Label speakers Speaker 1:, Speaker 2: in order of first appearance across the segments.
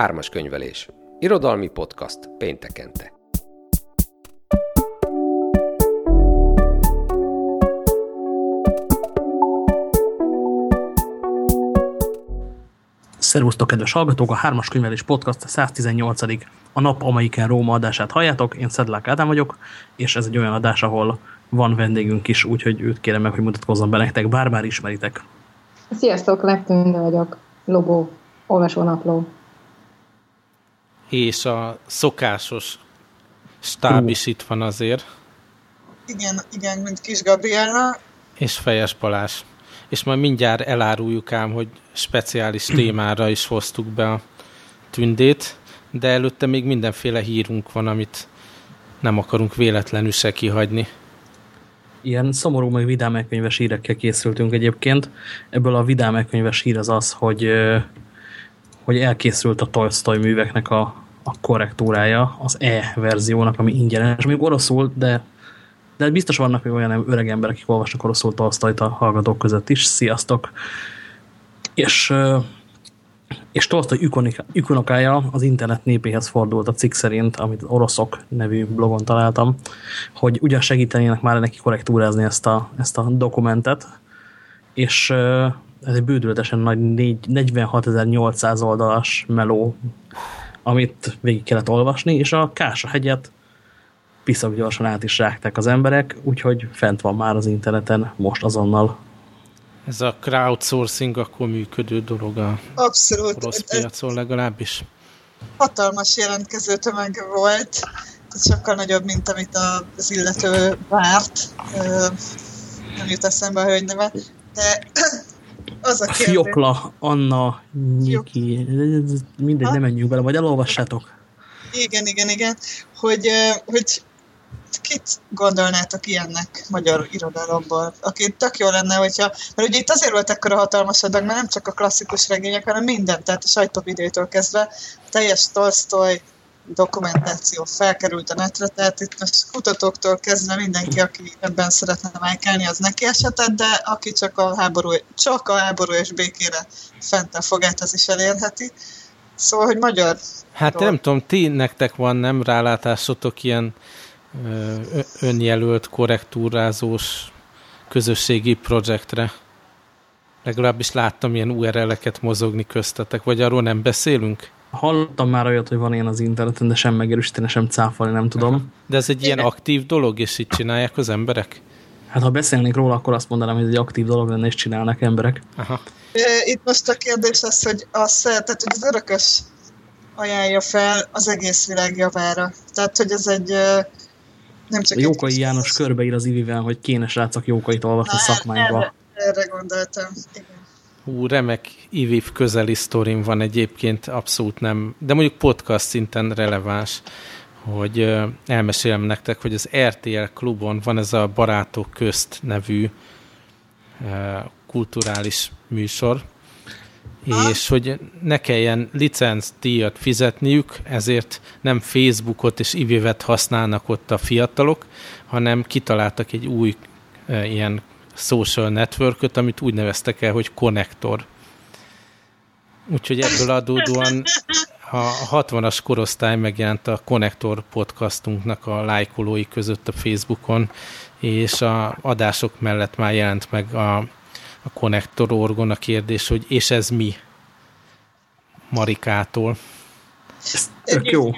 Speaker 1: Ármas könyvelés. Irodalmi podcast péntekente.
Speaker 2: Szervusztok, kedves hallgatók! A Hármas Könyvelés Podcast 118. A nap, amelyiken Róma adását halljátok. Én Szedlák Ádám vagyok, és ez egy olyan adás, ahol van vendégünk is, úgyhogy őt kérem meg, hogy mutatkozzon be nektek, bár már ismeritek.
Speaker 3: Sziasztok, Leptünde vagyok, Lobó, olvasónapló.
Speaker 4: És a szokásos stáb is itt van azért.
Speaker 5: Igen, igen, mint Kis Gabriella.
Speaker 4: És Fejes Balázs. És majd mindjárt eláruljuk ám, hogy speciális témára is hoztuk be a tündét, de előtte még mindenféle hírunk van, amit nem akarunk véletlenül se kihagyni.
Speaker 2: Ilyen szomorú, meg vidám megkönyves hírekkel készültünk egyébként. Ebből a vidám megkönyves hír az az, hogy, hogy elkészült a Tolstoy műveknek a, a korrektúrája, az E-verziónak, ami ingyenes, még oroszul, de, de biztos vannak még olyan öreg emberek, akik olvasnak oroszul Tolstoyt a hallgatók között is. Sziasztok! És, és Tolstoy ükonokája az internet népéhez fordult a cikk szerint, amit oroszok nevű blogon találtam, hogy ugyan segítenének már neki korrektúrázni ezt a, ezt a dokumentet, és ez egy bődületesen nagy 46.800 oldalas meló, amit végig kellett olvasni, és a Kása hegyet piszak gyorsan át is rágták az emberek, úgyhogy fent van már az interneten most azonnal
Speaker 4: ez a crowdsourcing akkor működő dolog a
Speaker 5: Abszolút.
Speaker 4: orosz piacon legalábbis.
Speaker 5: Hatalmas jelentkező tömeg volt, ez sokkal nagyobb, mint amit az illető várt. Nem jut eszembe a hölgy neve, de az a kérdés.
Speaker 2: Fiokla, Anna, Nyiki, mindegy, nem menjünk bele, vagy elolvassátok.
Speaker 5: Igen, igen, igen, hogy, hogy kit gondolnátok ilyennek magyar irodalomból, aki tök jó lenne, hogyha, mert ugye itt azért volt ekkora hatalmas adag, mert nem csak a klasszikus regények, hanem minden, tehát a sajtóvidétől kezdve teljes Tolstoy dokumentáció felkerült a netre, tehát itt most kutatóktól kezdve mindenki, aki ebben szeretne májkálni, az neki esetett, de aki csak a háború, csak a háború és békére fent a fogát, az is elérheti. Szóval, hogy magyar
Speaker 4: Hát nem tudom, ti nektek van nem rálátásotok ilyen önjelölt, korrektúrázós közösségi projektre. Legalábbis láttam ilyen URL-eket mozogni köztetek, vagy arról nem beszélünk?
Speaker 2: Hallottam már olyat, hogy van ilyen az interneten, de sem megerősíteni, sem cáfolni, nem tudom.
Speaker 4: De ez egy ilyen aktív dolog, és így csinálják az emberek?
Speaker 2: Hát ha beszélnék róla, akkor azt mondanám, hogy ez egy aktív dolog lenne, és csinálnak emberek.
Speaker 4: Aha.
Speaker 5: Itt most a kérdés az, hogy, az, tehát, hogy az örökös ajánlja fel az egész világ javára. Tehát, hogy ez egy nem csak
Speaker 2: Jókai János körbeír az Ivivel, hogy kéne srácok Jókait olvasni Na, szakmányba.
Speaker 5: Erre, erre gondoltam, igen.
Speaker 4: Hú, remek Iviv közeli sztorim van egyébként, abszolút nem, de mondjuk podcast szinten releváns, hogy elmesélem nektek, hogy az RTL klubon van ez a Barátok közt nevű kulturális műsor, és hogy ne kelljen licenc díjat fizetniük, ezért nem Facebookot és ivévet használnak ott a fiatalok, hanem kitaláltak egy új e, ilyen social networköt, amit úgy neveztek el, hogy konnektor. Úgyhogy ebből adódóan a 60-as korosztály megjelent a Connector podcastunknak a lájkolói között a Facebookon, és a adások mellett már jelent meg a a konnektor orgon a kérdés, hogy és ez mi Marikától.
Speaker 2: tök jó.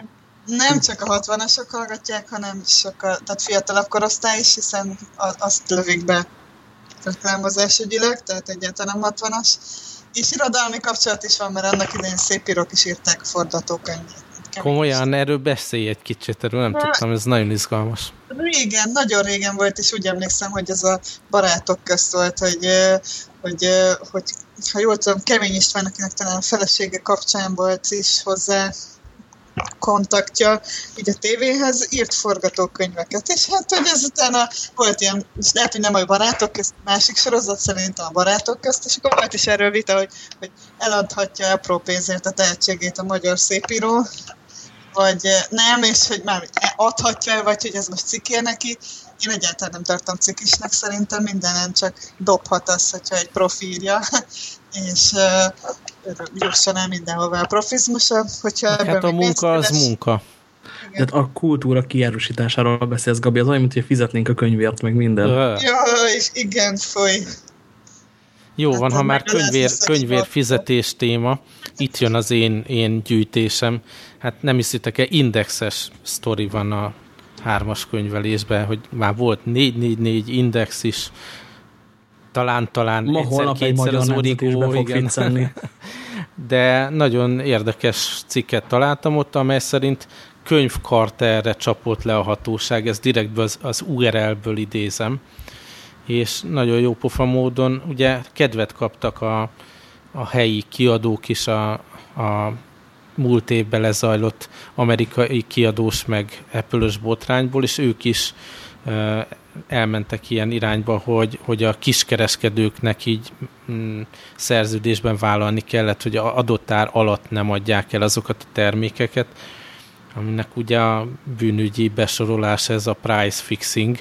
Speaker 5: Nem csak a 60-asok hallgatják, hanem sokkal, tehát fiatalabb korosztály is, hiszen azt lövik be reklámozás ügyileg, tehát egyáltalán nem 60-as. És irodalmi kapcsolat is van, mert annak idején szép írok is írták a fordatókönyvet.
Speaker 4: Komolyan, erről beszélj egy kicsit, erről nem tudtam, ez nagyon izgalmas.
Speaker 5: Régen, nagyon régen volt, és úgy emlékszem, hogy ez a barátok közt volt, hogy, hogy, hogy ha jól tudom, Kemény István, akinek talán a felesége kapcsán volt is hozzá kontaktja így a tévéhez, írt forgatókönyveket, és hát, hogy ezután a, volt ilyen, és lehet, hogy nem a barátok közt, másik sorozat szerintem a barátok közt, és akkor volt is erről vita, hogy, hogy eladhatja apró pénzért a tehetségét a magyar szépíró, vagy nem, és hogy már adhatja, vagy hogy ez most cikér neki. Én egyáltalán nem tartom cikisnek, szerintem mindenen csak dobhat az, hogyha egy profilja. és, jusson el mindenhová a profizmusa, hogyha
Speaker 4: Hát a munka az munka.
Speaker 2: Tehát a kultúra kiárusításáról beszélsz, Gabi, az olyan, mint hogy fizetnénk a könyvért, meg minden.
Speaker 4: Ö.
Speaker 5: Ja, és igen, foly.
Speaker 4: Jó
Speaker 5: Hát
Speaker 4: van, ha már könyvér,
Speaker 5: a
Speaker 4: könyvér fizetés téma, itt jön az én, én gyűjtésem. Hát nem hiszitek-e, indexes sztori van a hármas könyvelésben, hogy már volt 444 index is, talán, talán
Speaker 2: Ma
Speaker 4: egyszer,
Speaker 2: holnap egy magyar
Speaker 4: az origó,
Speaker 2: fog
Speaker 4: igen. de nagyon érdekes cikket találtam ott, amely szerint könyvkarterre csapott le a hatóság, ez direktből az, az URL-ből idézem, és nagyon jó pofa módon, ugye kedvet kaptak a, a helyi kiadók is a, a múlt évben lezajlott amerikai kiadós meg apple botrányból, és ők is elmentek ilyen irányba, hogy, hogy a kiskereskedőknek így mm, szerződésben vállalni kellett, hogy adott ár alatt nem adják el azokat a termékeket, aminek ugye a bűnügyi besorolás ez a price fixing,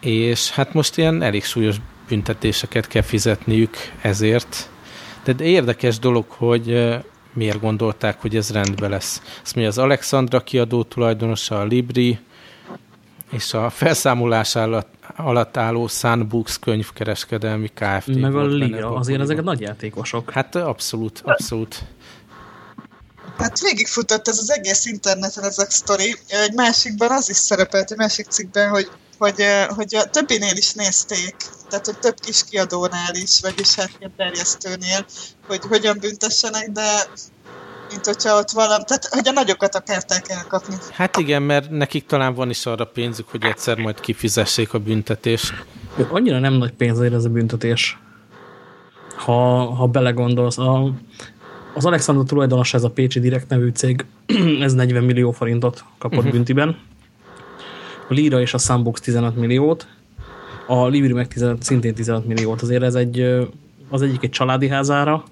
Speaker 4: és hát most ilyen elég súlyos büntetéseket kell fizetniük ezért. De érdekes dolog, hogy miért gondolták, hogy ez rendben lesz. Ezt mondja az Alexandra kiadó tulajdonosa, a Libri, és a felszámolás alatt, alatt álló Sunbooks könyvkereskedelmi Kft.
Speaker 2: Meg a Liga, azért ezek nagy játékosok.
Speaker 4: Hát abszolút, abszolút.
Speaker 5: Hát végigfutott ez az egész interneten ez a sztori. Egy másikban az is szerepelt, egy másik cikkben, hogy, hogy, eh, hogy a többinél is nézték, tehát hogy több kis kiadónál is, vagyis hát terjesztőnél, hogy hogyan büntessenek, de mint hogyha ott valami, tehát hogy a nagyokat akarták elkapni.
Speaker 4: Hát igen, mert nekik talán van is arra pénzük, hogy egyszer majd kifizessék a büntetést.
Speaker 2: Annyira nem nagy pénz azért ez a büntetés. Ha, ha belegondolsz, a, az Alexander tulajdonos, ez a Pécsi Direkt nevű cég, ez 40 millió forintot kapott uh-huh. büntiben. A Lira és a Sunbox 15 milliót, a Libri meg 15, szintén 15 milliót. Azért ez egy, az egyik egy családi házára,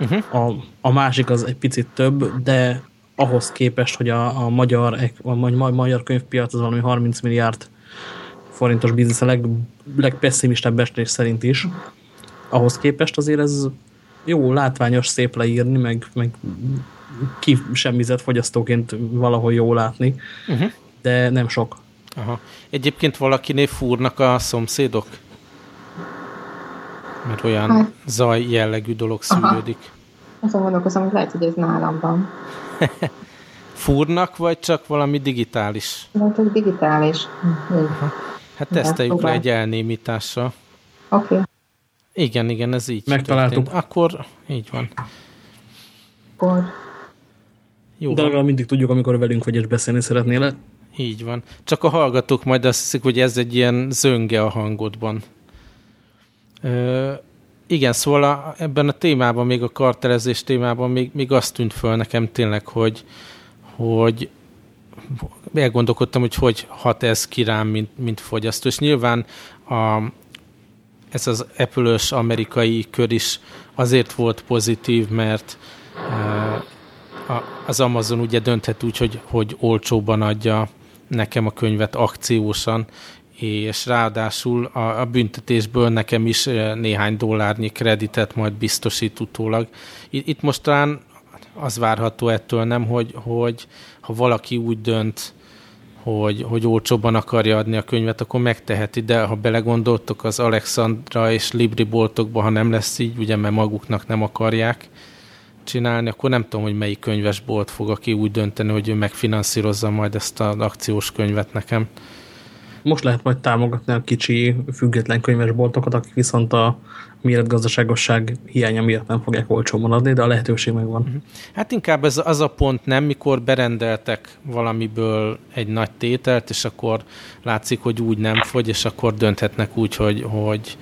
Speaker 4: Uh-huh.
Speaker 2: a, a másik az egy picit több, de ahhoz képest, hogy a, a, magyar, a ma- magyar könyvpiac az valami 30 milliárd forintos biznisz a leg, legpesszimistább bestés szerint is, ahhoz képest azért ez jó, látványos, szép leírni, meg, meg ki semmizett fogyasztóként valahol jó látni,
Speaker 4: Uh-huh.
Speaker 2: de nem sok.
Speaker 4: Aha. Egyébként valakinél fúrnak a szomszédok? Mert olyan
Speaker 3: Hát.
Speaker 4: zaj jellegű dolog szűrődik.
Speaker 3: Azon gondolkozom, hogy lehet, hogy ez nálam van.
Speaker 4: Fúrnak, vagy csak valami digitális?
Speaker 3: De csak digitális. Hm.
Speaker 4: Hát teszteljük le egy elnémítással.
Speaker 3: Oké. Okay.
Speaker 4: Igen, igen, ez így
Speaker 2: Megtaláltuk.
Speaker 4: történt. Akkor így van.
Speaker 3: Akkor
Speaker 4: Jó
Speaker 2: De legalább mindig tudjuk, amikor velünk vagy és beszélni szeretnél. -e.
Speaker 4: Így van. Csak a hallgatók majd azt hiszik, hogy ez egy ilyen zönge a hangodban. Igen, szóval a, ebben a témában, még a kartelezés témában még, még azt tűnt föl nekem tényleg, hogy, hogy elgondolkodtam, hogy hogy hat ez ki rám, mint, mint fogyasztó. És nyilván a, ez az apple amerikai kör is azért volt pozitív, mert uh, a, az Amazon ugye dönthet úgy, hogy, hogy olcsóban adja nekem a könyvet akciósan, és ráadásul a, a büntetésből nekem is néhány dollárnyi kreditet majd biztosít utólag. Itt, itt most talán az várható ettől nem, hogy, hogy ha valaki úgy dönt, hogy, hogy olcsóban akarja adni a könyvet, akkor megteheti, de ha belegondoltok az Alexandra és Libri boltokba, ha nem lesz így, ugye mert maguknak nem akarják csinálni, akkor nem tudom, hogy melyik könyvesbolt fog, aki úgy dönteni, hogy ő megfinanszírozza majd ezt az akciós könyvet nekem.
Speaker 2: Most lehet majd támogatni a kicsi független könyvesboltokat, akik viszont a méretgazdaságosság hiánya miatt nem fogják olcsóban adni, de a lehetőség megvan.
Speaker 4: Hát inkább ez az a pont nem, mikor berendeltek valamiből egy nagy tételt, és akkor látszik, hogy úgy nem fogy, és akkor dönthetnek úgy, hogy, hogy,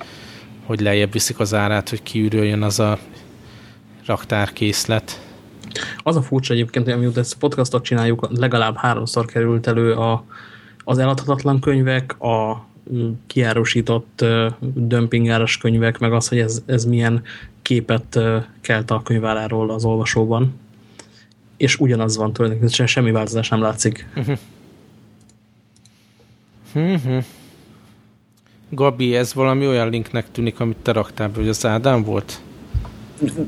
Speaker 4: hogy lejjebb viszik az árát, hogy kiürüljön az a raktárkészlet.
Speaker 2: Az a furcsa egyébként, hogy amióta ezt podcastot csináljuk, legalább háromszor került elő a, az eladhatatlan könyvek, a mm, kiárusított uh, dömpingáras könyvek, meg az, hogy ez, ez milyen képet uh, kelt a könyváráról az olvasóban. És ugyanaz van tulajdonképpen, semmi változás nem látszik.
Speaker 4: Mhm. Gabi, ez valami olyan linknek tűnik, amit te raktál hogy az Ádám volt?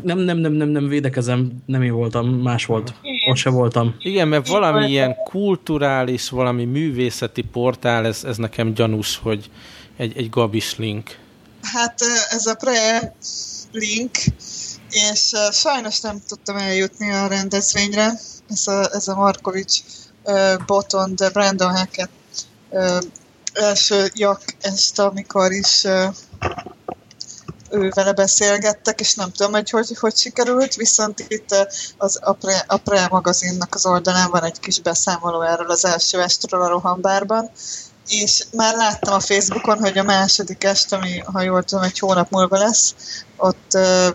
Speaker 2: Nem, nem, nem, nem, nem védekezem, nem én voltam, más volt. Ott se voltam.
Speaker 4: Igen, mert valami ilyen kulturális, valami művészeti portál, ez, ez nekem gyanús, hogy egy, egy gabis link.
Speaker 5: Hát ez a pre-link, és sajnos nem tudtam eljutni a rendezvényre. Ez a, ez a Markovics Boton, de Brandon Hackett első jak este, amikor is ő vele beszélgettek, és nem tudom, hogy hogy, hogy sikerült, viszont itt az, a, pre, a Pre magazinnak az oldalán van egy kis beszámoló erről az első estről a rohambárban, és már láttam a Facebookon, hogy a második est, ami, ha jól tudom, egy hónap múlva lesz, ott uh,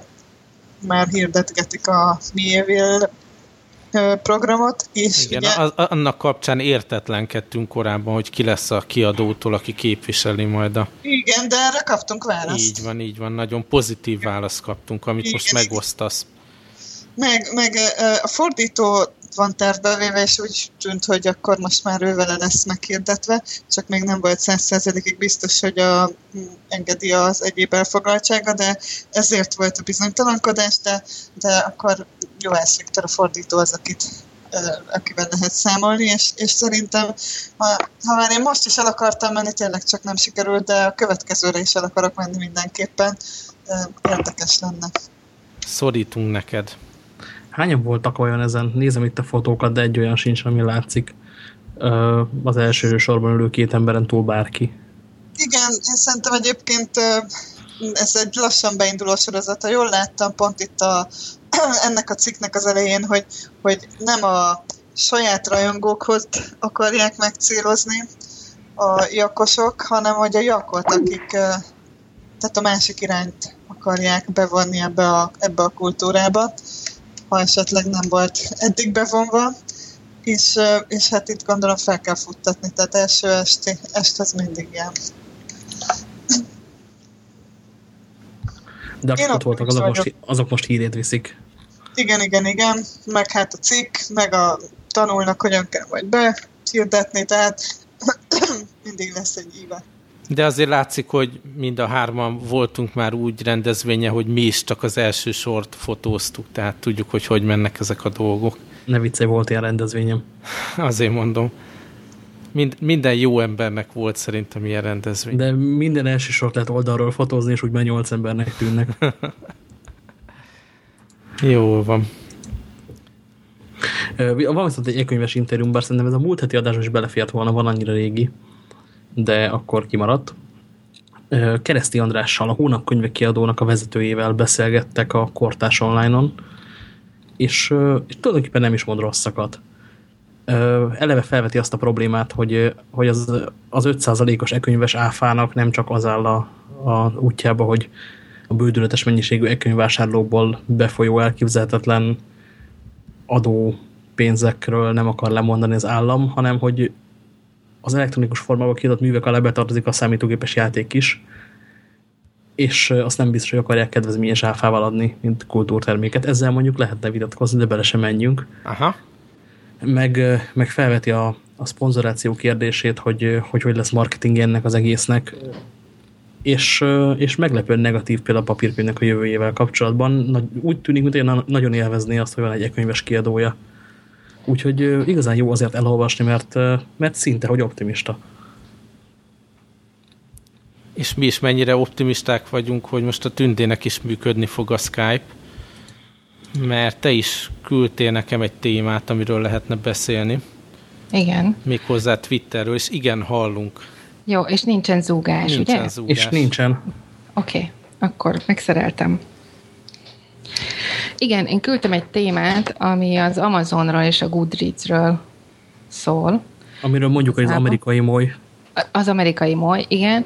Speaker 5: már hirdetgetik a Mieville programot, és
Speaker 4: Igen,
Speaker 5: ugye...
Speaker 4: az, annak kapcsán értetlenkedtünk korábban, hogy ki lesz a kiadótól, aki képviseli majd a...
Speaker 5: Igen, de erre kaptunk választ.
Speaker 4: Így van, így van, nagyon pozitív választ kaptunk, amit Igen, most megosztasz.
Speaker 5: Meg, meg a fordító van tervbe és úgy tűnt, hogy akkor most már ő vele lesz meghirdetve, csak még nem volt százszerzelékig biztos, hogy a, engedi az egyéb elfoglaltsága, de ezért volt a bizonytalankodás, de, de akkor jó Viktor a fordító az, akit akivel lehet számolni, és, és szerintem, ha, ha már én most is el akartam menni, tényleg csak nem sikerült, de a következőre is el akarok menni mindenképpen. Érdekes lenne.
Speaker 4: Szorítunk neked.
Speaker 2: Hányan voltak olyan ezen? Nézem itt a fotókat, de egy olyan sincs, ami látszik. Az első sorban ülő két emberen túl bárki.
Speaker 5: Igen, én szerintem egyébként ez egy lassan beinduló sorozat. Ha jól láttam pont itt a, ennek a cikknek az elején, hogy, hogy nem a saját rajongókhoz akarják megcélozni a jakosok, hanem hogy a jakot, akik tehát a másik irányt akarják bevonni ebbe a, ebbe a kultúrába ha esetleg nem volt eddig bevonva, és, és hát itt gondolom fel kell futtatni, tehát első esti, est az mindig ilyen.
Speaker 2: De akik ott voltak, azok most, azok most hírét viszik.
Speaker 5: Igen, igen, igen, meg hát a cikk, meg a tanulnak, hogyan kell majd behirdetni, tehát mindig lesz egy íve.
Speaker 4: De azért látszik, hogy mind a hárman voltunk már úgy rendezvénye, hogy mi is csak az első sort fotóztuk, tehát tudjuk, hogy hogy mennek ezek a dolgok.
Speaker 2: Ne vicce, volt ilyen rendezvényem.
Speaker 4: Azért mondom. Mind, minden jó embernek volt szerintem ilyen rendezvény.
Speaker 2: De minden első sort lehet oldalról fotózni, és úgy már nyolc embernek tűnnek.
Speaker 4: jó van.
Speaker 2: Van viszont egy e-könyves interjúm, bár szerintem ez a múlt heti adásban is belefért volna, van annyira régi de akkor kimaradt. Kereszti Andrással, a Hónap könyvek kiadónak a vezetőjével beszélgettek a Kortás online-on, és, és tulajdonképpen nem is mond rosszakat. Eleve felveti azt a problémát, hogy, hogy az, az 5%-os e-könyves áfának nem csak az áll a, a útjába, hogy a bődületes mennyiségű e-könyvvásárlókból befolyó elképzelhetetlen adó pénzekről nem akar lemondani az állam, hanem hogy az elektronikus formában kiadott művek alá betartozik a számítógépes játék is, és azt nem biztos, hogy akarják kedvezményes áfával adni, mint kultúrterméket. Ezzel mondjuk lehetne vitatkozni, de bele sem menjünk.
Speaker 4: Aha.
Speaker 2: Meg, meg felveti a, a szponzoráció kérdését, hogy, hogy hogy lesz marketing ennek az egésznek, és, és meglepően negatív például a papírkönyvnek a jövőjével kapcsolatban. Úgy tűnik, mint nagyon élvezné azt, hogy van egy e-könyves kiadója. Úgyhogy igazán jó azért elolvasni, mert, mert szinte, hogy optimista.
Speaker 4: És mi is mennyire optimisták vagyunk, hogy most a tündének is működni fog a Skype, mert te is küldtél nekem egy témát, amiről lehetne beszélni.
Speaker 3: Igen.
Speaker 4: Méghozzá Twitterről, és igen, hallunk.
Speaker 3: Jó, és nincsen zúgás,
Speaker 4: nincsen
Speaker 3: ugye?
Speaker 4: Zúgás.
Speaker 2: És nincsen.
Speaker 3: Oké, okay, akkor megszereltem. Igen, én küldtem egy témát, ami az Amazonról és a Goodreadsről szól.
Speaker 2: Amiről mondjuk, hogy az amerikai moly.
Speaker 3: Az amerikai moly, igen.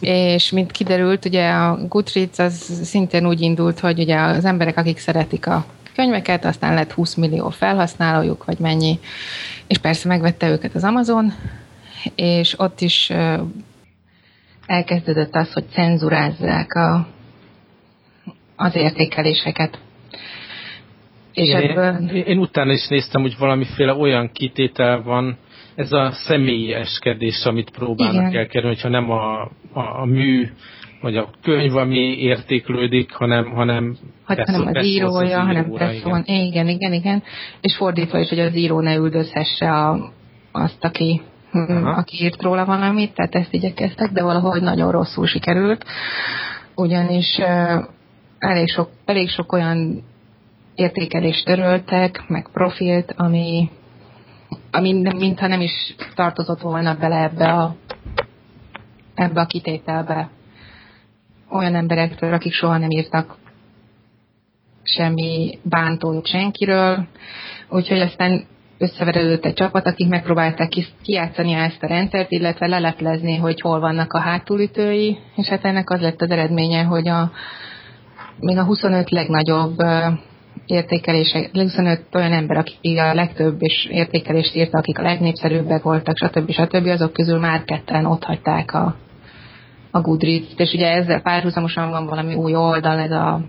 Speaker 3: És mint kiderült, ugye a Goodreads az szintén úgy indult, hogy ugye az emberek, akik szeretik a könyveket, aztán lett 20 millió felhasználójuk, vagy mennyi, és persze megvette őket az Amazon, és ott is elkezdődött az, hogy cenzurázzák a, az értékeléseket.
Speaker 4: És Igen, ebből... én, én utána is néztem, hogy valamiféle olyan kitétel van, ez a személyeskedés, amit próbálnak Igen. elkerülni, hogyha nem a, a, a mű vagy a könyv, ami értéklődik, hanem, hanem,
Speaker 3: hát, hanem az írója,
Speaker 4: az
Speaker 3: hanem Presson. Igen. igen, igen, igen. És fordítva is, hogy az író ne üldözhesse a, azt, aki, Aha. aki írt róla valamit, tehát ezt igyekeztek, de valahogy nagyon rosszul sikerült. Ugyanis elég sok, elég sok olyan értékelést töröltek, meg profilt, ami, ami mintha nem is tartozott volna bele ebbe a, ebbe a kitételbe. Olyan emberektől, akik soha nem írtak semmi bántót senkiről, úgyhogy aztán összeverődött egy csapat, akik megpróbálták kijátszani ezt a rendszert, illetve leleplezni, hogy hol vannak a hátulütői, és hát ennek az lett az eredménye, hogy a, még a 25 legnagyobb értékelések, 25 olyan ember, akik a legtöbb és értékelést írta, akik a legnépszerűbbek voltak, stb. stb. azok közül már ketten ott hagyták a, a Goodreads-t, és ugye ezzel párhuzamosan van valami új oldal, ez a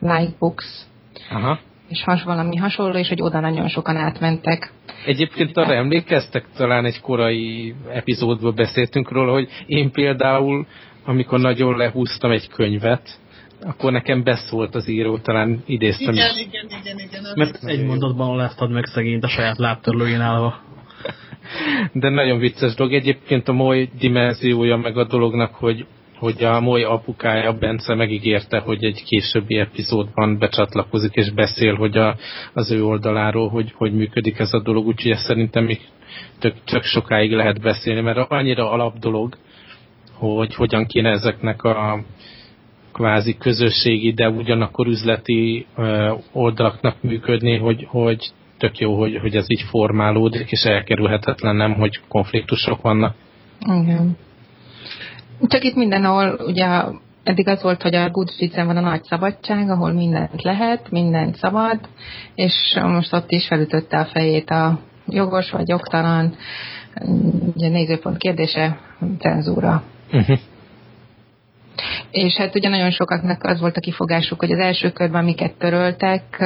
Speaker 3: Likebooks, Aha. és has, valami hasonló, és hogy oda nagyon sokan átmentek.
Speaker 4: Egyébként arra emlékeztek, talán egy korai epizódban beszéltünk róla, hogy én például, amikor nagyon lehúztam egy könyvet, akkor nekem beszólt az író, talán idéztem.
Speaker 5: Igen, igen, igen, igen.
Speaker 2: Mert egy mondatban láttad meg szegényt a saját lábtörlőjén állva.
Speaker 4: De nagyon vicces dolog. Egyébként a moly dimenziója meg a dolognak, hogy, hogy a moly apukája, Bence megígérte, hogy egy későbbi epizódban becsatlakozik és beszél, hogy a, az ő oldaláról, hogy, hogy működik ez a dolog, úgyhogy ezt szerintem még tök, tök sokáig lehet beszélni, mert annyira alap dolog, hogy hogyan kéne ezeknek a kvázi közösségi, de ugyanakkor üzleti oldalaknak működni, hogy, hogy tök jó, hogy, hogy ez így formálódik, és elkerülhetetlen nem, hogy konfliktusok vannak.
Speaker 3: Igen. Csak itt mindenhol, ugye eddig az volt, hogy a Goodreads-en van a nagy szabadság, ahol mindent lehet, mindent szabad, és most ott is felütötte a fejét a jogos vagy jogtalan, ugye nézőpont kérdése, cenzúra. Uh-huh. És hát ugye nagyon sokaknak az volt a kifogásuk, hogy az első körben, amiket töröltek,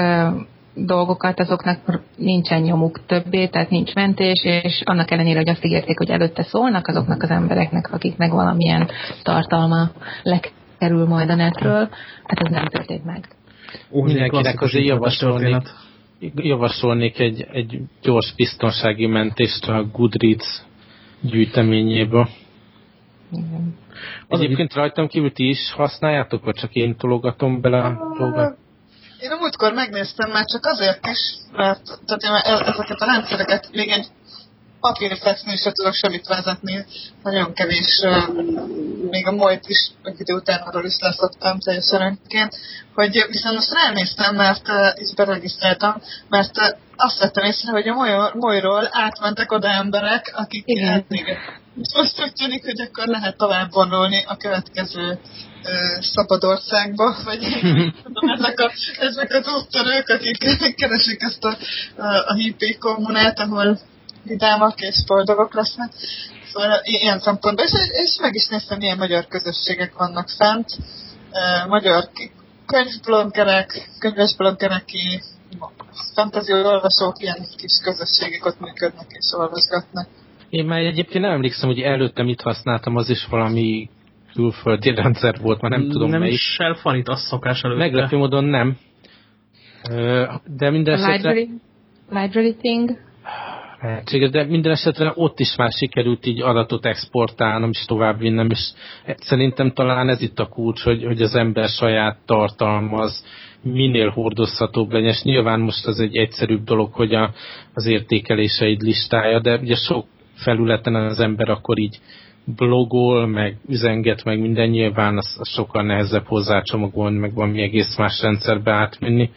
Speaker 3: dolgokat, azoknak nincsen nyomuk többé, tehát nincs mentés, és annak ellenére, hogy azt ígérték, hogy előtte szólnak azoknak az embereknek, akiknek valamilyen tartalma lekerül majd a netről, hát ez nem történt meg.
Speaker 4: Ó, Mindenkinek azért javasolnék, javasolnék egy, egy gyors biztonsági mentést a Goodreads gyűjteményéből. Igen. Egyébként rajtam kívül ti is használjátok, vagy csak én tologatom bele a dolgot?
Speaker 5: Én a múltkor megnéztem már csak azért is, mert tehát én e- ezeket a rendszereket még egy papírfexnél se tudok semmit vezetni, nagyon kevés, még a majd is egy idő után arról is leszoktam teljesen önként, hogy viszont most ránéztem, mert is beregisztráltam, mert azt vettem észre, hogy a molyról átmentek oda emberek, akik Igen. Most úgy tűnik, hogy akkor lehet tovább vonulni a következő Szabadországba, vagy tudom, ezek, a, ezek az úttörők, akik keresik ezt a, a, a hippie kommunát, ahol vidámak és boldogok lesznek. Szóval ilyen szempontból, és, és meg is néztem, milyen magyar közösségek vannak fent. Magyar könyvbloggerek, könyvesbloggerek, fantasy olvasók, ilyen kis közösségek ott működnek és olvasgatnak.
Speaker 4: Én már egyébként nem emlékszem, hogy előtte mit használtam, az is valami külföldi rendszer volt, már nem tudom
Speaker 2: nem
Speaker 4: melyik.
Speaker 2: Nem is fanit, az szokás előtte.
Speaker 4: Meglepő módon nem. De minden esetre...
Speaker 3: Library, library thing?
Speaker 4: lehetséges, de minden esetre ott is már sikerült így adatot exportálnom és tovább vinnem, és szerintem talán ez itt a kulcs, hogy, hogy az ember saját tartalmaz, minél hordozhatóbb legyen, és nyilván most az egy egyszerűbb dolog, hogy a, az értékeléseid listája, de ugye sok felületen az ember akkor így blogol, meg üzenget, meg minden nyilván az, az sokkal nehezebb hozzácsomagolni, meg valami egész más rendszerbe átvinni.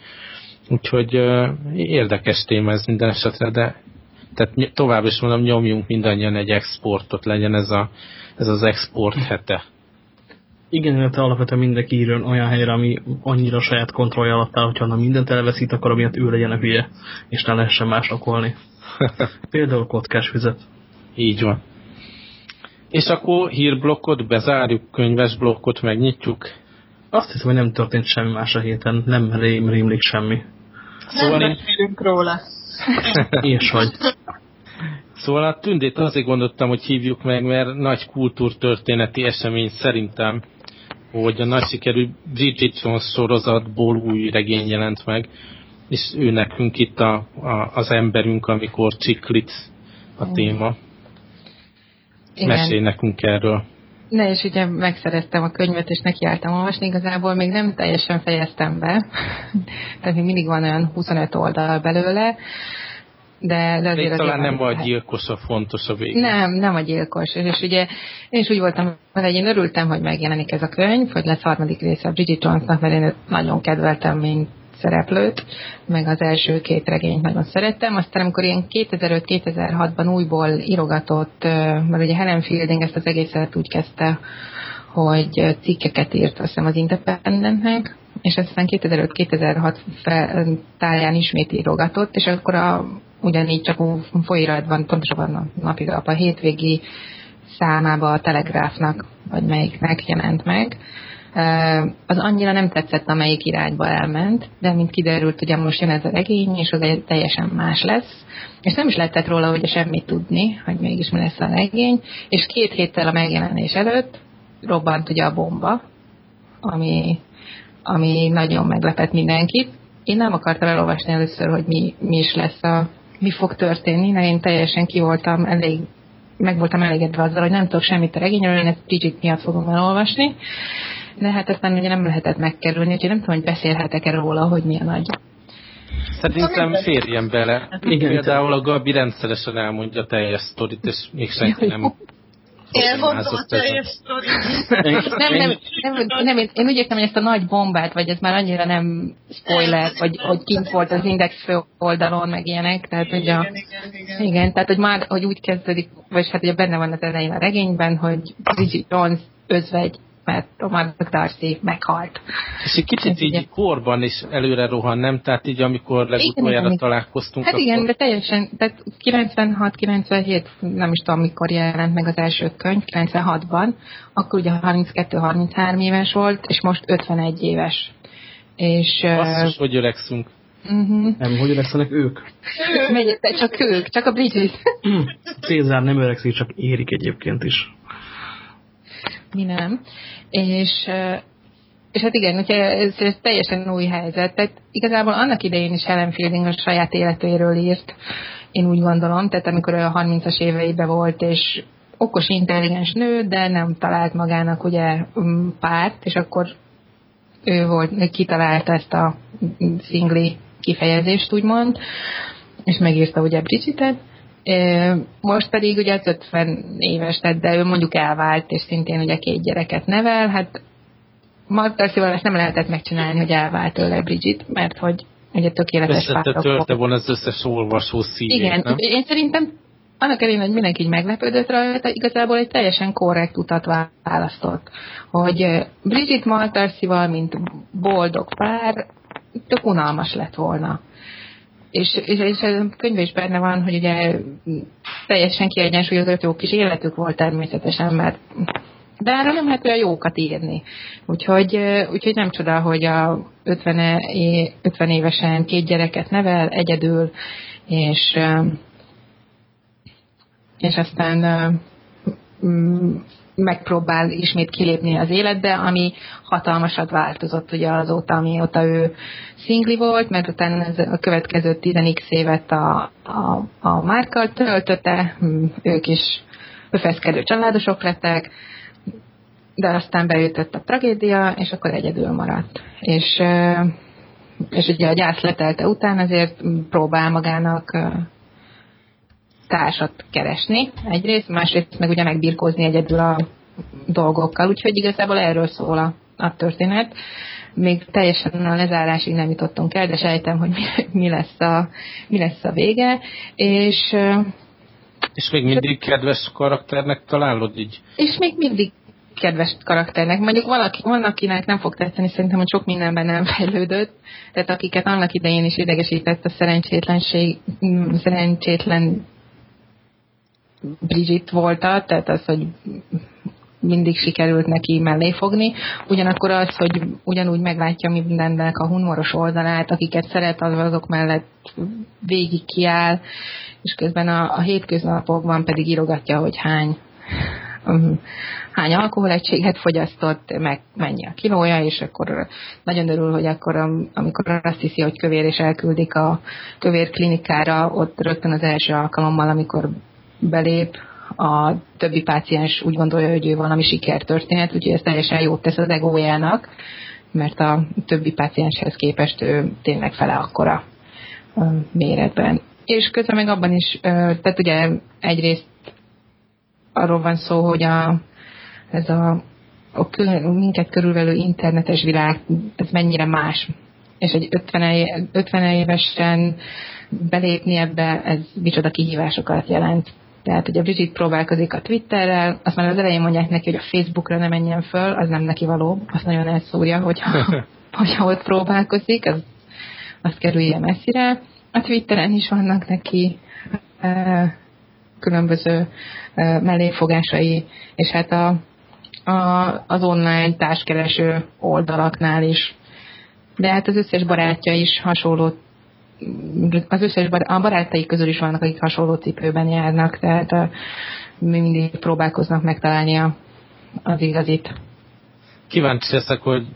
Speaker 4: Úgyhogy uh, érdekes téma ez minden esetre, de tehát tovább is mondom, nyomjunk mindannyian egy exportot, legyen ez, a, ez az export hete.
Speaker 2: Igen, illetve alapvetően mindenki írjon olyan helyre, ami annyira saját kontrollja alatt áll, hogyha mindent elveszít, akkor amiatt ő legyen a hülye, és ne lehessen más okolni. Például kockás vizet.
Speaker 4: Így van. És akkor hírblokkot bezárjuk, könyves blokkot megnyitjuk?
Speaker 2: Azt hiszem, hogy nem történt semmi más a héten, nem rém, rémlik semmi.
Speaker 5: Szóval nem én... róla.
Speaker 2: És vagy.
Speaker 4: Szóval a tündét azért gondoltam, hogy hívjuk meg, mert nagy kultúrtörténeti esemény szerintem hogy a nagy sikerű Bridget Jones sorozatból új regény jelent meg, és ő nekünk itt a, a, az emberünk, amikor csiklit a téma. Igen. Mesélj nekünk erről.
Speaker 3: Ne, és ugye megszereztem a könyvet, és nekiálltam olvasni, igazából még nem teljesen fejeztem be, tehát még mindig van olyan 25 oldal belőle, de, de
Speaker 4: azért talán nem a gyilkos a fontos a végén.
Speaker 3: Nem, nem a gyilkos. És, és ugye én is úgy voltam, hogy én örültem, hogy megjelenik ez a könyv, hogy lesz harmadik része a Bridget Jonesnak, mert én nagyon kedveltem, mint szereplőt, meg az első két regényt nagyon szerettem. Aztán amikor ilyen 2005-2006-ban újból írogatott, mert ugye Helen Fielding ezt az egészet úgy kezdte, hogy cikkeket írt azt hiszem az Independentnek, és aztán 2005-2006 táján ismét írogatott, és akkor a, ugyanígy csak folyóiratban, pontosabban a napilap a hétvégi számába a Telegráfnak, vagy melyiknek jelent meg, az annyira nem tetszett, amelyik irányba elment, de mint kiderült, ugye most jön ez a regény, és az egy teljesen más lesz, és nem is lehetett róla ugye semmit tudni, hogy mégis mi lesz a regény, és két héttel a megjelenés előtt robbant ugye a bomba, ami, ami nagyon meglepett mindenkit. Én nem akartam elolvasni először, hogy mi, mi is lesz a, mi fog történni, mert én teljesen ki voltam elég meg voltam elégedve azzal, hogy nem tudok semmit a regényről, én ezt Bridget miatt fogom elolvasni de hát ezt már ugye nem lehetett megkerülni, úgyhogy nem tudom, hogy beszélhetek erről róla, hogy mi a nagy.
Speaker 4: Szerintem férjen bele. Igen, Például a Gabi rendszeresen elmondja a teljes sztorit, és még senki nem
Speaker 5: Elmondom a teljes
Speaker 3: nem, nem, nem, nem, én, én úgy értem, hogy ezt a nagy bombát, vagy ez már annyira nem spoiler, vagy hogy kint volt az Index fő oldalon, meg ilyenek, tehát hogy a, igen, igen, igen. igen, tehát hogy már, hogy úgy kezdődik, vagy hát ugye benne van az elején a regényben, hogy Bridget Jones özvegy mert Thomas Darcy meghalt.
Speaker 4: És egy kicsit így ugye... korban is előre rohan, nem? Tehát így amikor legutoljára igen, találkoztunk.
Speaker 3: Hát akkor... igen, de teljesen, tehát 96-97, nem is tudom mikor jelent meg az első könyv, 96-ban, akkor ugye 32-33 éves volt, és most 51 éves. És,
Speaker 4: Basszus, uh... hogy öregszünk.
Speaker 2: Uh-huh. Nem, hogy öregszenek ők?
Speaker 3: Megy, csak ők, csak a Bridget.
Speaker 2: Cézár nem öregszik, csak érik egyébként is
Speaker 3: mi nem. És, és hát igen, ez, ez teljesen új helyzet. Tehát igazából annak idején is Helen Fielding a saját életéről írt, én úgy gondolom, tehát amikor a 30-as éveiben volt, és okos, intelligens nő, de nem talált magának ugye párt, és akkor ő volt, kitalálta ezt a szingli kifejezést, úgymond, és megírta ugye Bridgetet, most pedig ugye az 50 éves lett, de ő mondjuk elvált, és szintén ugye két gyereket nevel, hát Martarsival ezt nem lehetett megcsinálni, hogy elvált tőle Bridget, mert hogy ugye tökéletes
Speaker 4: párok. törte volna az összes olvasó szívét,
Speaker 3: Igen,
Speaker 4: nem?
Speaker 3: én szerintem annak ellenére, hogy mindenki így meglepődött rajta, igazából egy teljesen korrekt utat választott. Hogy Bridget Maltarsival, mint boldog pár, tök unalmas lett volna és, és, és a könyvben is benne van, hogy ugye teljesen kiegyensúlyozott jó kis életük volt természetesen, mert de erről nem lehet olyan jókat írni. Úgyhogy, úgyhogy nem csoda, hogy a 50, 50 évesen két gyereket nevel egyedül, és, és aztán megpróbál ismét kilépni az életbe, ami hatalmasat változott ugye azóta, amióta ő szingli volt, mert utána ez a következő 10x évet a, a, a Márkkal töltötte, hm, ők is öfeszkedő családosok lettek, de aztán beütött a tragédia, és akkor egyedül maradt. És, és ugye a gyász letelte után azért próbál magának társat keresni egyrészt, másrészt meg ugye megbirkózni egyedül a dolgokkal, úgyhogy igazából erről szól a, a történet. Még teljesen a lezárásig nem jutottunk el, de sejtem, hogy mi, mi, lesz, a, mi lesz a vége, és
Speaker 4: és még mindig kedves karakternek találod így?
Speaker 3: És még mindig kedves karakternek. Mondjuk valaki, van, akinek nem fog tetszeni, szerintem, hogy sok mindenben nem fejlődött, tehát akiket annak idején is idegesített a szerencsétlenség, szerencsétlen Bridget volt, tehát az, hogy mindig sikerült neki mellé fogni. Ugyanakkor az, hogy ugyanúgy meglátja mindennek a humoros oldalát, akiket szeret, azok mellett végig kiáll, és közben a, a hétköznapokban pedig írogatja, hogy hány um, hány alkoholegységet fogyasztott, meg mennyi a kilója, és akkor nagyon örül, hogy akkor, amikor azt hiszi, hogy kövér, és elküldik a kövér klinikára, ott rögtön az első alkalommal, amikor belép, a többi páciens úgy gondolja, hogy ő valami sikertörténet, úgyhogy ez teljesen jót tesz az egójának, mert a többi pácienshez képest ő tényleg fele akkora méretben. És közben meg abban is, tehát ugye egyrészt arról van szó, hogy a, ez a, a minket körülvelő internetes világ, ez mennyire más. És egy 50, 50 évesen belépni ebbe, ez micsoda kihívásokat jelent. Tehát, hogy a Bridget próbálkozik a Twitterrel, azt már az elején mondják neki, hogy a Facebookra ne menjen föl, az nem neki való, azt nagyon elszúrja, hogyha, hogyha ott próbálkozik, az, azt kerülje messzire. A Twitteren is vannak neki e, különböző e, melléfogásai, és hát a, a, az online társkereső oldalaknál is. De hát az összes barátja is hasonló az összes bar- a barátai közül is vannak, akik hasonló cipőben járnak, tehát mindig próbálkoznak megtalálni a, az igazit.
Speaker 4: Kíváncsi leszek, hogy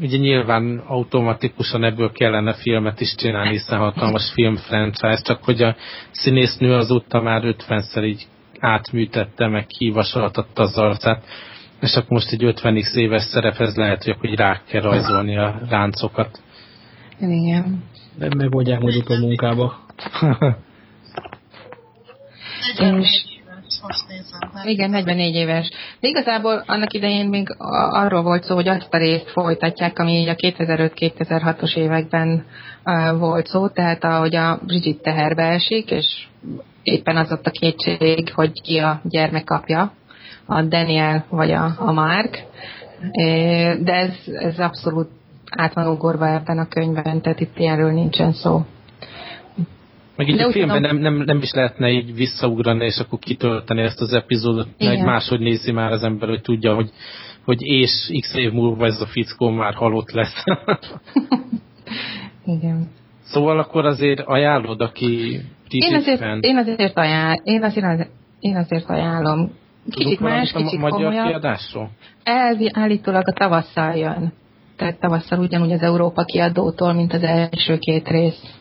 Speaker 4: ugye nyilván automatikusan ebből kellene filmet is csinálni, hiszen hatalmas film franchise, csak hogy a színésznő azóta már 50-szer így átműtette, meg kivasaltatta az arcát, és akkor most egy 50 éves szerephez lehet, hogy akkor rá kell rajzolni a ráncokat.
Speaker 3: Igen.
Speaker 2: De megoldják mondjuk a munkába.
Speaker 3: és, igen, 44 éves. De igazából annak idején még arról volt szó, hogy azt a részt folytatják, ami így a 2005-2006-os években uh, volt szó, tehát ahogy a Bridget teherbe esik, és éppen az ott a kétség, hogy ki a gyermekapja, a Daniel vagy a, a Mark. De ez, ez abszolút át van ugorva ebben a könyvben, tehát itt ilyenről nincsen szó.
Speaker 4: Meg így De a filmben nem, nem, nem is lehetne így visszaugrani, és akkor kitölteni ezt az epizódot, meg máshogy nézi már az ember, hogy tudja, hogy, hogy és x év múlva ez a fickó már halott lesz.
Speaker 3: Igen.
Speaker 4: Szóval akkor azért ajánlod, aki
Speaker 3: én azért, én azért, ajánl, én azért, én azért ajánlom. Kicsit más, kicsit
Speaker 4: a magyar komolyabb. kiadásról?
Speaker 3: Ez állítólag a tavasszal jön tehát tavasszal ugyanúgy az Európa kiadótól, mint az első két rész.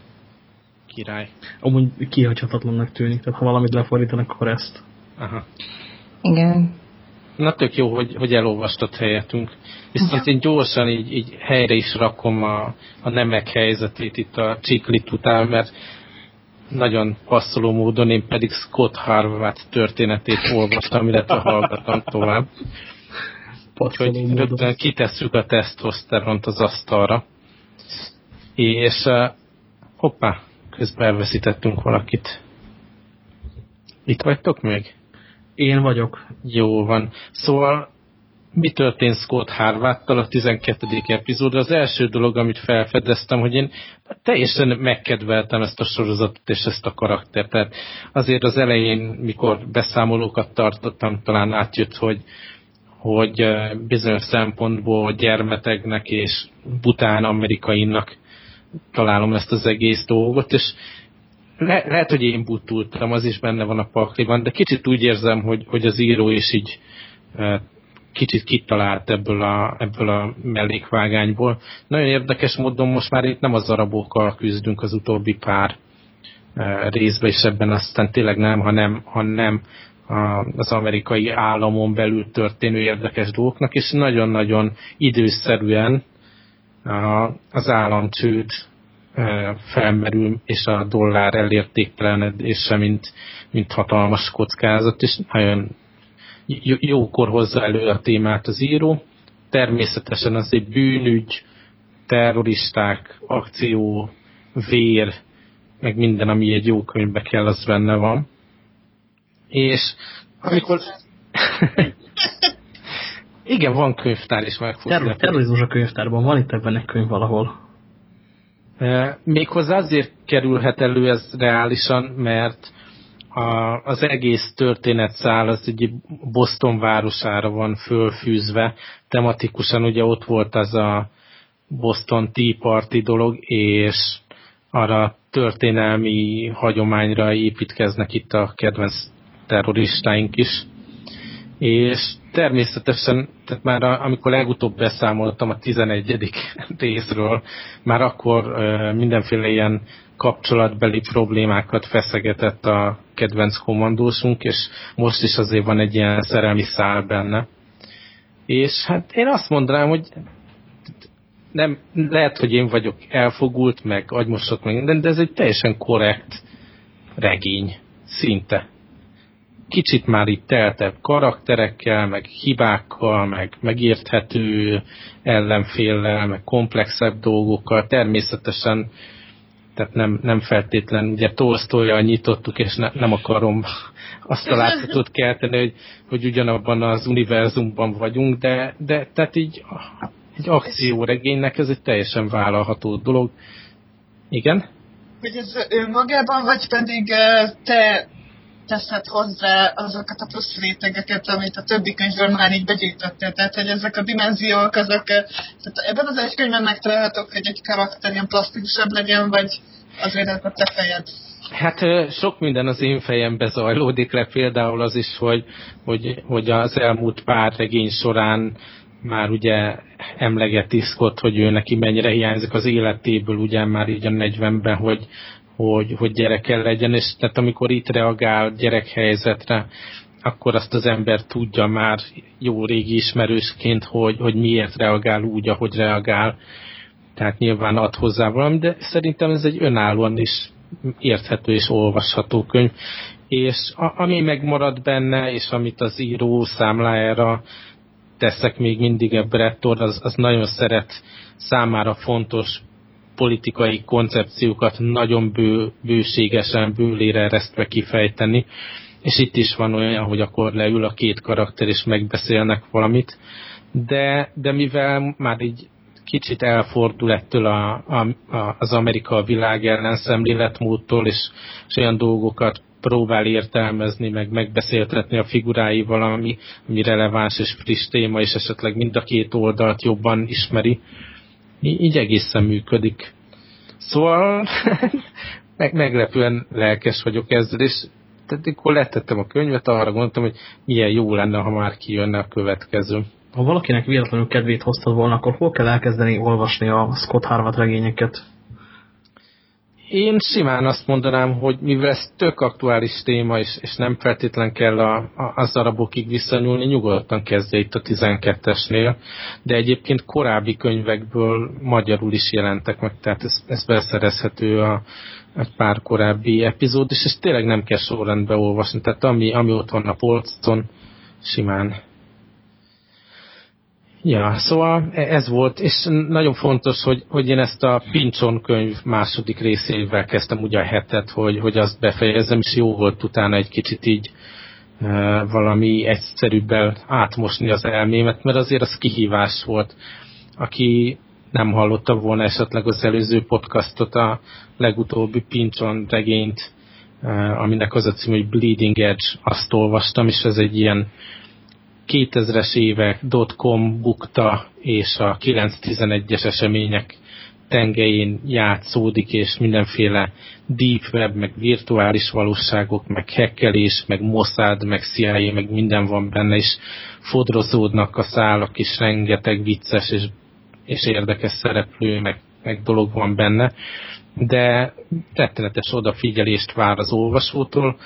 Speaker 4: Király.
Speaker 2: Amúgy kihagyhatatlannak tűnik, tehát ha valamit lefordítanak, akkor ezt.
Speaker 4: Aha.
Speaker 3: Igen.
Speaker 4: Na tök jó, hogy, hogy elolvastott helyettünk. Viszont én gyorsan így, így helyre is rakom a, a nemek helyzetét itt a csiklit után, mert nagyon passzoló módon én pedig Scott Harvard történetét olvastam, illetve hallgattam tovább. Úgyhogy rögtön kitesszük a tesztoszteront az asztalra. És uh, hoppá, közben elveszítettünk valakit. Itt vagytok még?
Speaker 2: Én vagyok.
Speaker 4: Jó van. Szóval mi történt Scott Harvardtal a 12. epizódra? Az első dolog, amit felfedeztem, hogy én teljesen megkedveltem ezt a sorozatot és ezt a karaktert. Tehát azért az elején, mikor beszámolókat tartottam, talán átjött, hogy hogy bizonyos szempontból gyermetegnek és bután amerikainak találom ezt az egész dolgot, és le, lehet, hogy én butultam, az is benne van a pakliban, de kicsit úgy érzem, hogy, hogy az író is így kicsit kitalált ebből a, ebből a mellékvágányból. Nagyon érdekes módon most már itt nem az arabokkal küzdünk az utóbbi pár részben, és ebben aztán tényleg nem, hanem, hanem az amerikai államon belül történő érdekes dolgoknak, és nagyon-nagyon időszerűen az államcsőd felmerül, és a dollár elértéktelenedése, mint, mint hatalmas kockázat, és nagyon jókor hozza elő a témát az író. Természetesen az egy bűnügy, terroristák, akció, vér, meg minden, ami egy jó könyvbe kell, az benne van. És amikor... Igen, van könyvtár is meg
Speaker 2: Terror, Terrorizmus a könyvtárban, van itt ebben egy könyv valahol.
Speaker 4: E, méghozzá azért kerülhet elő ez reálisan, mert a, az egész történetszál az egy Boston városára van fölfűzve. Tematikusan ugye ott volt az a Boston Tea Party dolog, és arra történelmi hagyományra építkeznek itt a kedvenc terroristáink is. És természetesen, tehát már a, amikor legutóbb beszámoltam a 11. részről, már akkor uh, mindenféle ilyen kapcsolatbeli problémákat feszegetett a kedvenc kommandósunk, és most is azért van egy ilyen szerelmi szál benne. És hát én azt mondanám, hogy nem, lehet, hogy én vagyok elfogult, meg agymosott, meg minden, de ez egy teljesen korrekt regény, szinte. Kicsit már itt teltebb karakterekkel, meg hibákkal, meg megérthető ellenféllel, meg komplexebb dolgokkal. Természetesen tehát nem, nem feltétlen, ugye Tolstoyjal nyitottuk, és ne, nem akarom azt a látszatot kelteni, hogy, hogy ugyanabban az univerzumban vagyunk, de, de tehát így egy akcióregénynek ez egy teljesen vállalható dolog. Igen?
Speaker 5: Hogy ez önmagában, vagy pedig te teszed hozzá azokat a plusz rétegeket, amit a többi könyvből már így begyűjtöttél. Tehát, hogy ezek a dimenziók, azok, tehát ebben az egy könyvben megtalálhatók, hogy egy karakter ilyen plastikusabb legyen, vagy azért ez a te fejed?
Speaker 4: Hát sok minden az én fejembe zajlódik le, például az is, hogy, hogy, hogy az elmúlt pár regény során már ugye emlegeti Scott, hogy ő neki mennyire hiányzik az életéből, ugye már így a 40-ben, hogy, hogy, hogy gyerekkel legyen, és tehát amikor itt reagál gyerekhelyzetre, akkor azt az ember tudja már jó régi ismerősként, hogy, hogy miért reagál úgy, ahogy reagál. Tehát nyilván ad hozzá valami, de szerintem ez egy önállóan is érthető és olvasható könyv. És a, ami megmarad benne, és amit az író számlájára teszek még mindig ebbe Brettor, az, az nagyon szeret számára fontos politikai koncepciókat nagyon bő, bőségesen, bőlére eresztve kifejteni, és itt is van olyan, hogy akkor leül a két karakter, és megbeszélnek valamit, de, de mivel már így kicsit elfordul ettől a, a, a, az Amerika a világ ellen szemléletmódtól, és, és olyan dolgokat próbál értelmezni, meg megbeszéltetni a figuráival, ami, ami releváns és friss téma, és esetleg mind a két oldalt jobban ismeri. Így, egészen működik. Szóval meg, meglepően lelkes vagyok ezzel, és tehát akkor letettem a könyvet, arra gondoltam, hogy milyen jó lenne, ha már kijönne a következő.
Speaker 2: Ha valakinek véletlenül kedvét hoztad volna, akkor hol kell elkezdeni olvasni a Scott Harvard regényeket?
Speaker 4: Én simán azt mondanám, hogy mivel ez tök aktuális téma, és, és nem feltétlen kell a, a, az arabokig visszanyúlni, nyugodtan kezdje itt a 12-esnél, de egyébként korábbi könyvekből magyarul is jelentek meg, tehát ez, ez beszerezhető a, egy pár korábbi epizód, és ezt tényleg nem kell sorrendbe olvasni, tehát ami, ami ott van a polcon, simán Ja, szóval ez volt, és nagyon fontos, hogy, hogy én ezt a Pincson könyv második részével kezdtem ugye a hetet, hogy, hogy azt befejezem, és jó volt utána egy kicsit így e, valami egyszerűbbel átmosni az elmémet, mert azért az kihívás volt. Aki nem hallotta volna esetleg az előző podcastot, a legutóbbi Pincson regényt, e, aminek az a cím, hogy Bleeding Edge, azt olvastam, és ez egy ilyen 2000-es évek dotcom bukta és a 911-es események tengelyén játszódik, és mindenféle deep web, meg virtuális valóságok, meg hekkelés, meg Mossad, meg CIA, meg minden van benne, és fodrozódnak a szálak, és rengeteg vicces és, és érdekes szereplő, meg, meg dolog van benne, de rettenetes odafigyelést vár az olvasótól,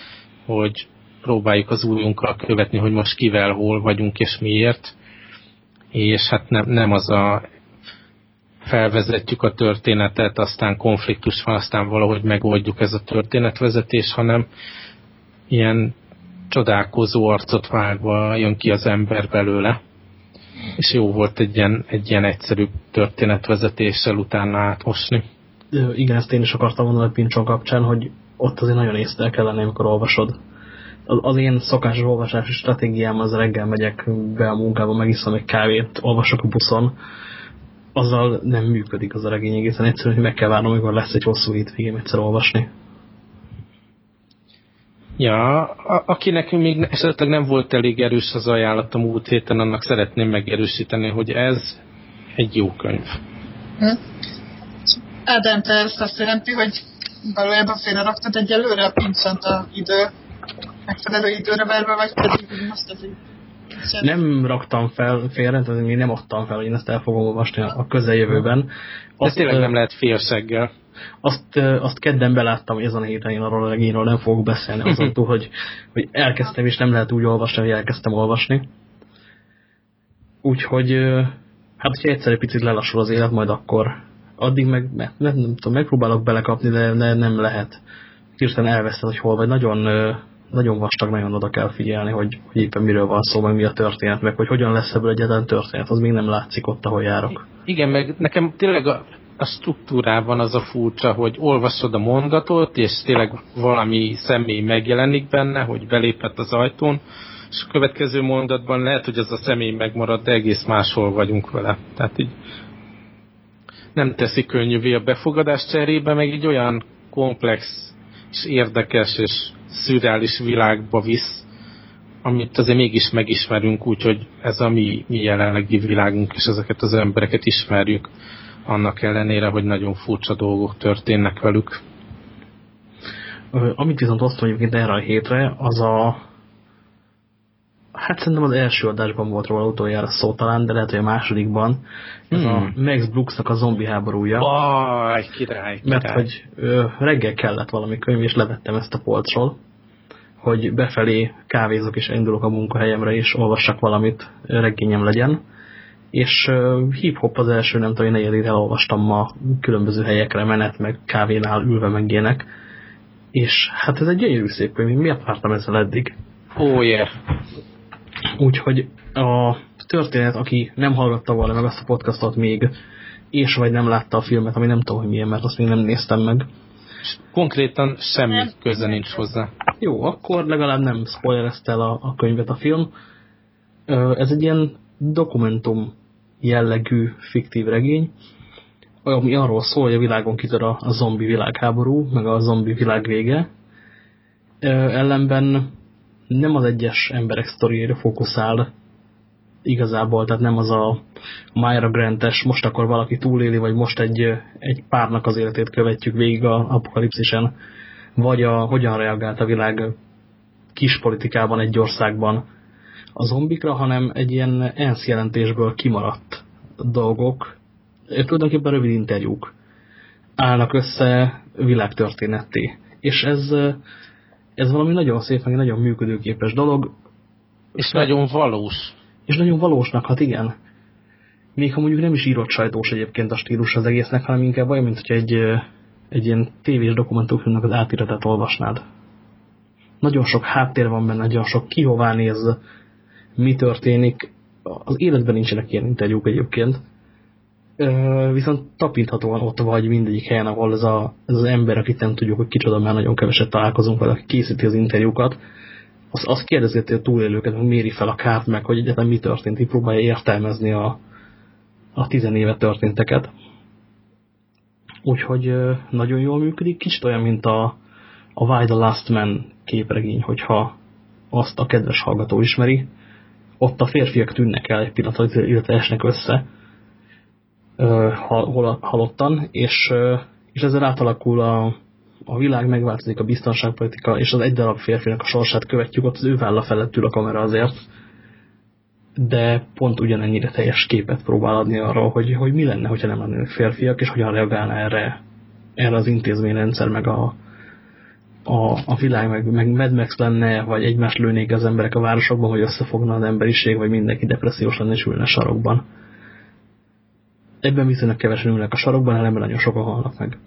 Speaker 4: hogy próbáljuk az újunkkal követni, hogy most kivel, hol vagyunk és miért, és hát nem, nem az a felvezetjük a történetet, aztán konfliktus van, aztán valahogy megoldjuk ez a történetvezetés, hanem ilyen csodálkozó arcot vágva jön ki az ember belőle. És jó volt egy ilyen, egy ilyen egyszerű történetvezetéssel utána átmosni.
Speaker 2: Igen, ezt én is akartam mondani a Pincson kapcsán, hogy ott azért nagyon észre kell lenni, amikor olvasod az én szokásos olvasási stratégiám az reggel megyek be a munkába, megiszom egy kávét, olvasok a buszon, azzal nem működik az a regény egészen egyszerűen, hogy meg kell várnom, amikor lesz egy hosszú hétvégém egyszer olvasni.
Speaker 4: Ja, a, akinek még esetleg nem volt elég erős az ajánlat a múlt héten, annak szeretném megerősíteni, hogy ez egy jó könyv. Hm?
Speaker 5: Ádám, te ezt azt jelenti, hogy valójában félreraktad egyelőre a pincent a idő megfelelő időre verve, vagy pedig most az?
Speaker 2: Nem raktam fel félre, tehát még nem adtam fel, hogy én ezt el fogom olvasni a közeljövőben.
Speaker 4: Azt, tényleg nem lehet félszeggel.
Speaker 2: Azt, azt kedden beláttam, hogy ezen a héten én arról a regényről nem fogok beszélni, azon túl, hogy, hogy elkezdtem, és nem lehet úgy olvasni, hogy elkezdtem olvasni. Úgyhogy, hát hogyha egyszer egy picit lelassul az élet, majd akkor addig meg, nem, nem, nem tudom, megpróbálok belekapni, de ne, nem lehet. Hirtelen elveszed, hogy hol vagy. Nagyon, nagyon vastag, nagyon oda kell figyelni, hogy, hogy éppen miről van szó, meg mi a történet, meg hogy hogyan lesz ebből egyetlen történet, az még nem látszik ott, ahol járok.
Speaker 4: Igen, meg nekem tényleg a, a struktúrában az a furcsa, hogy olvasod a mondatot, és tényleg valami személy megjelenik benne, hogy belépett az ajtón, és a következő mondatban lehet, hogy az a személy megmarad, de egész máshol vagyunk vele. Tehát így nem teszi könnyűvé a befogadás cserébe, meg így olyan komplex és érdekes és szürreális világba visz, amit azért mégis megismerünk, úgyhogy ez a mi, mi jelenlegi világunk, és ezeket az embereket ismerjük, annak ellenére, hogy nagyon furcsa dolgok történnek velük.
Speaker 2: Amit viszont azt mondjuk erre a hétre, az a Hát szerintem az első adásban volt róla utoljára szó talán, de lehet, hogy a másodikban. Ez hmm. a Max Brooksnak a zombi háborúja.
Speaker 4: Aj, király, király.
Speaker 2: Mert hogy ö, reggel kellett valami könyv, és levettem ezt a polcról, hogy befelé kávézok és indulok a munkahelyemre, és olvassak valamit, reggényem legyen. És hip-hop az első, nem tudom, negyedét elolvastam ma különböző helyekre menet, meg kávénál ülve meg ilyenek. És hát ez egy gyönyörű szép könyv, miért vártam ezzel eddig?
Speaker 4: Ó, oh, yeah.
Speaker 2: Úgyhogy a történet, aki nem hallgatta volna meg azt a podcastot még, és vagy nem látta a filmet, ami nem tudom, hogy milyen, mert azt még nem néztem meg.
Speaker 4: Konkrétan semmi köze nincs hozzá.
Speaker 2: Jó, akkor legalább nem spoilerezte el a, a könyvet a film. Ez egy ilyen dokumentum jellegű fiktív regény, ami arról szól, hogy a világon kitör a, a zombi világháború, meg a zombi világ vége. Ellenben nem az egyes emberek sztoriére fókuszál igazából, tehát nem az a Myra Grant-es, most akkor valaki túléli, vagy most egy, egy párnak az életét követjük végig a apokalipszisen, vagy a hogyan reagált a világ kis politikában egy országban a zombikra, hanem egy ilyen ENSZ jelentésből kimaradt dolgok, tulajdonképpen rövid interjúk állnak össze világtörténetté. És ez ez valami nagyon szép, meg nagyon működőképes dolog.
Speaker 4: És nagyon valós.
Speaker 2: És nagyon valósnak, hát igen. Még ha mondjuk nem is írott sajtós egyébként a stílus az egésznek, hanem inkább olyan, mint hogy egy, egy ilyen tévés dokumentumfilmnek az átiratát olvasnád. Nagyon sok háttér van benne, nagyon sok ki hová néz, mi történik. Az életben nincsenek ilyen interjúk egyébként viszont tapinthatóan ott vagy mindegyik helyen, ahol ez, a, ez az ember, akit nem tudjuk, hogy kicsoda, mert nagyon keveset találkozunk vele, aki készíti az interjúkat, az, az kérdezi a túlélőket, méri fel a kárt meg, hogy egyáltalán mi történt, így próbálja értelmezni a, a tizenéve történteket. Úgyhogy nagyon jól működik, kicsit olyan, mint a, a Why the Last Man képregény, hogyha azt a kedves hallgató ismeri. Ott a férfiak tűnnek el egy pillanat, illetve esnek össze, halottan, és, és ezzel átalakul a, a világ, megváltozik a biztonságpolitika, és az egy darab férfinak a sorsát követjük, ott az ő válla felett ül a kamera azért, de pont ugyanennyire teljes képet próbál adni arról, hogy, hogy mi lenne, hogyha nem lennének férfiak, és hogyan reagálna erre, erre az intézményrendszer, meg a, a, a világ, meg, meg Mad Max lenne, vagy egymást lőnék az emberek a városokban, hogy összefogna az emberiség, vagy mindenki depressziós lenne és ülne sarokban. Ebben viszonylag kevesen ülnek a sarokban, ellenben nagyon sokan halnak meg.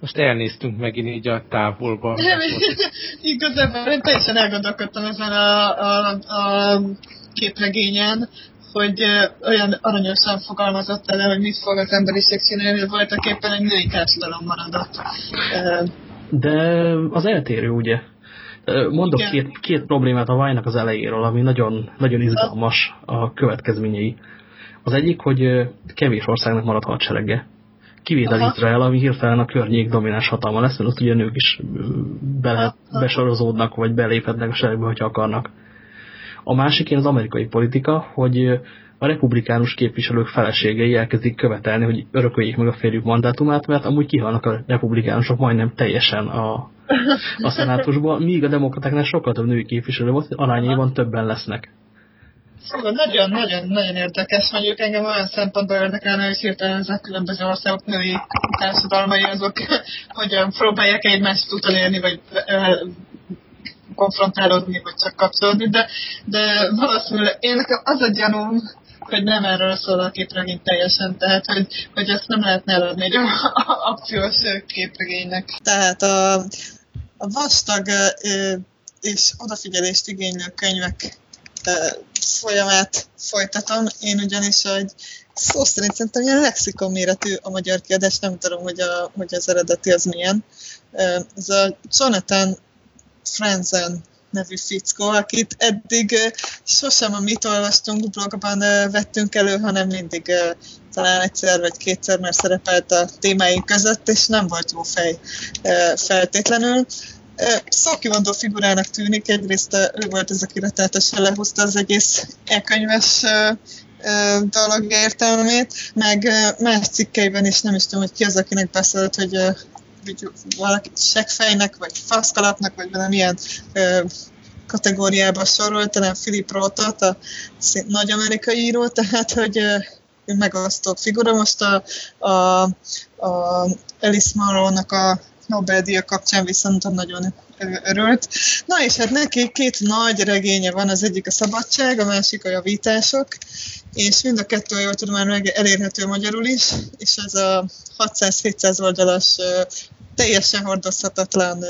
Speaker 4: Most elnéztünk megint így a távolba.
Speaker 5: Igazából én teljesen elgondolkodtam ezen a, a, a képregényen, hogy olyan aranyosan fogalmazott el, hogy mit fog az emberiség csinálni, hogy voltak éppen egy női társadalom maradott.
Speaker 2: De az eltérő, ugye? Mondok két, két problémát a Vine-nak az elejéről, ami nagyon, nagyon izgalmas a következményei. Az egyik, hogy kevés országnak marad hadserege. Kivétel Aha. Izrael, ami hirtelen a környék domináns hatalma lesz, mert ott ugye nők is bele, besorozódnak, vagy beléphetnek a seregbe, hogyha akarnak. A másik ilyen az amerikai politika, hogy a republikánus képviselők feleségei elkezdik követelni, hogy örököljék meg a férjük mandátumát, mert amúgy kihalnak a republikánusok majdnem teljesen a, a szenátusban, míg a demokratáknál sokkal több női képviselő volt, arányaiban többen lesznek.
Speaker 5: Szóval nagyon-nagyon-nagyon érdekes, mondjuk engem olyan szempontból érdekelne, hogy hirtelen ezek különböző országok női társadalmai azok hogyan próbálják egymást utolérni, vagy konfrontálódni, vagy csak kapcsolódni, de, de valószínűleg én nekem az a gyanúm, hogy nem erről szól a képregény teljesen, tehát hogy, hogy ezt nem lehetne eladni egy akciós képregénynek. Tehát a, a vastag és odafigyelést igénylő könyvek folyamát folytatom. Én ugyanis, hogy szó szerint szerintem ilyen lexikon méretű a magyar kiadás, nem tudom, hogy, a, hogy az eredeti az milyen. Ez a Jonathan Franzen nevű fickó, akit eddig sosem a mit olvastunk blogban vettünk elő, hanem mindig talán egyszer vagy kétszer már szerepelt a témáink között, és nem volt jó fej feltétlenül. Szókivondó figurának tűnik, egyrészt ő volt ez, aki rettenetesen lehúzta az egész e-könyves dolog értelmét, meg más cikkeiben is nem is tudom, hogy ki az, akinek beszélt, hogy hogy valaki seggfejnek, vagy faszkalapnak, vagy valamilyen ö, kategóriába sorolt, talán Philip Rothot, a nagy amerikai író, tehát, hogy ö, megosztó figura. Most a, a, a Alice Monroe-nak a Nobel-díja kapcsán viszont nagyon örült. Na és hát neki két nagy regénye van, az egyik a Szabadság, a másik a Javítások, és mind a kettő, jól tudom, már elérhető magyarul is, és ez a 600-700 oldalas teljesen hordozhatatlan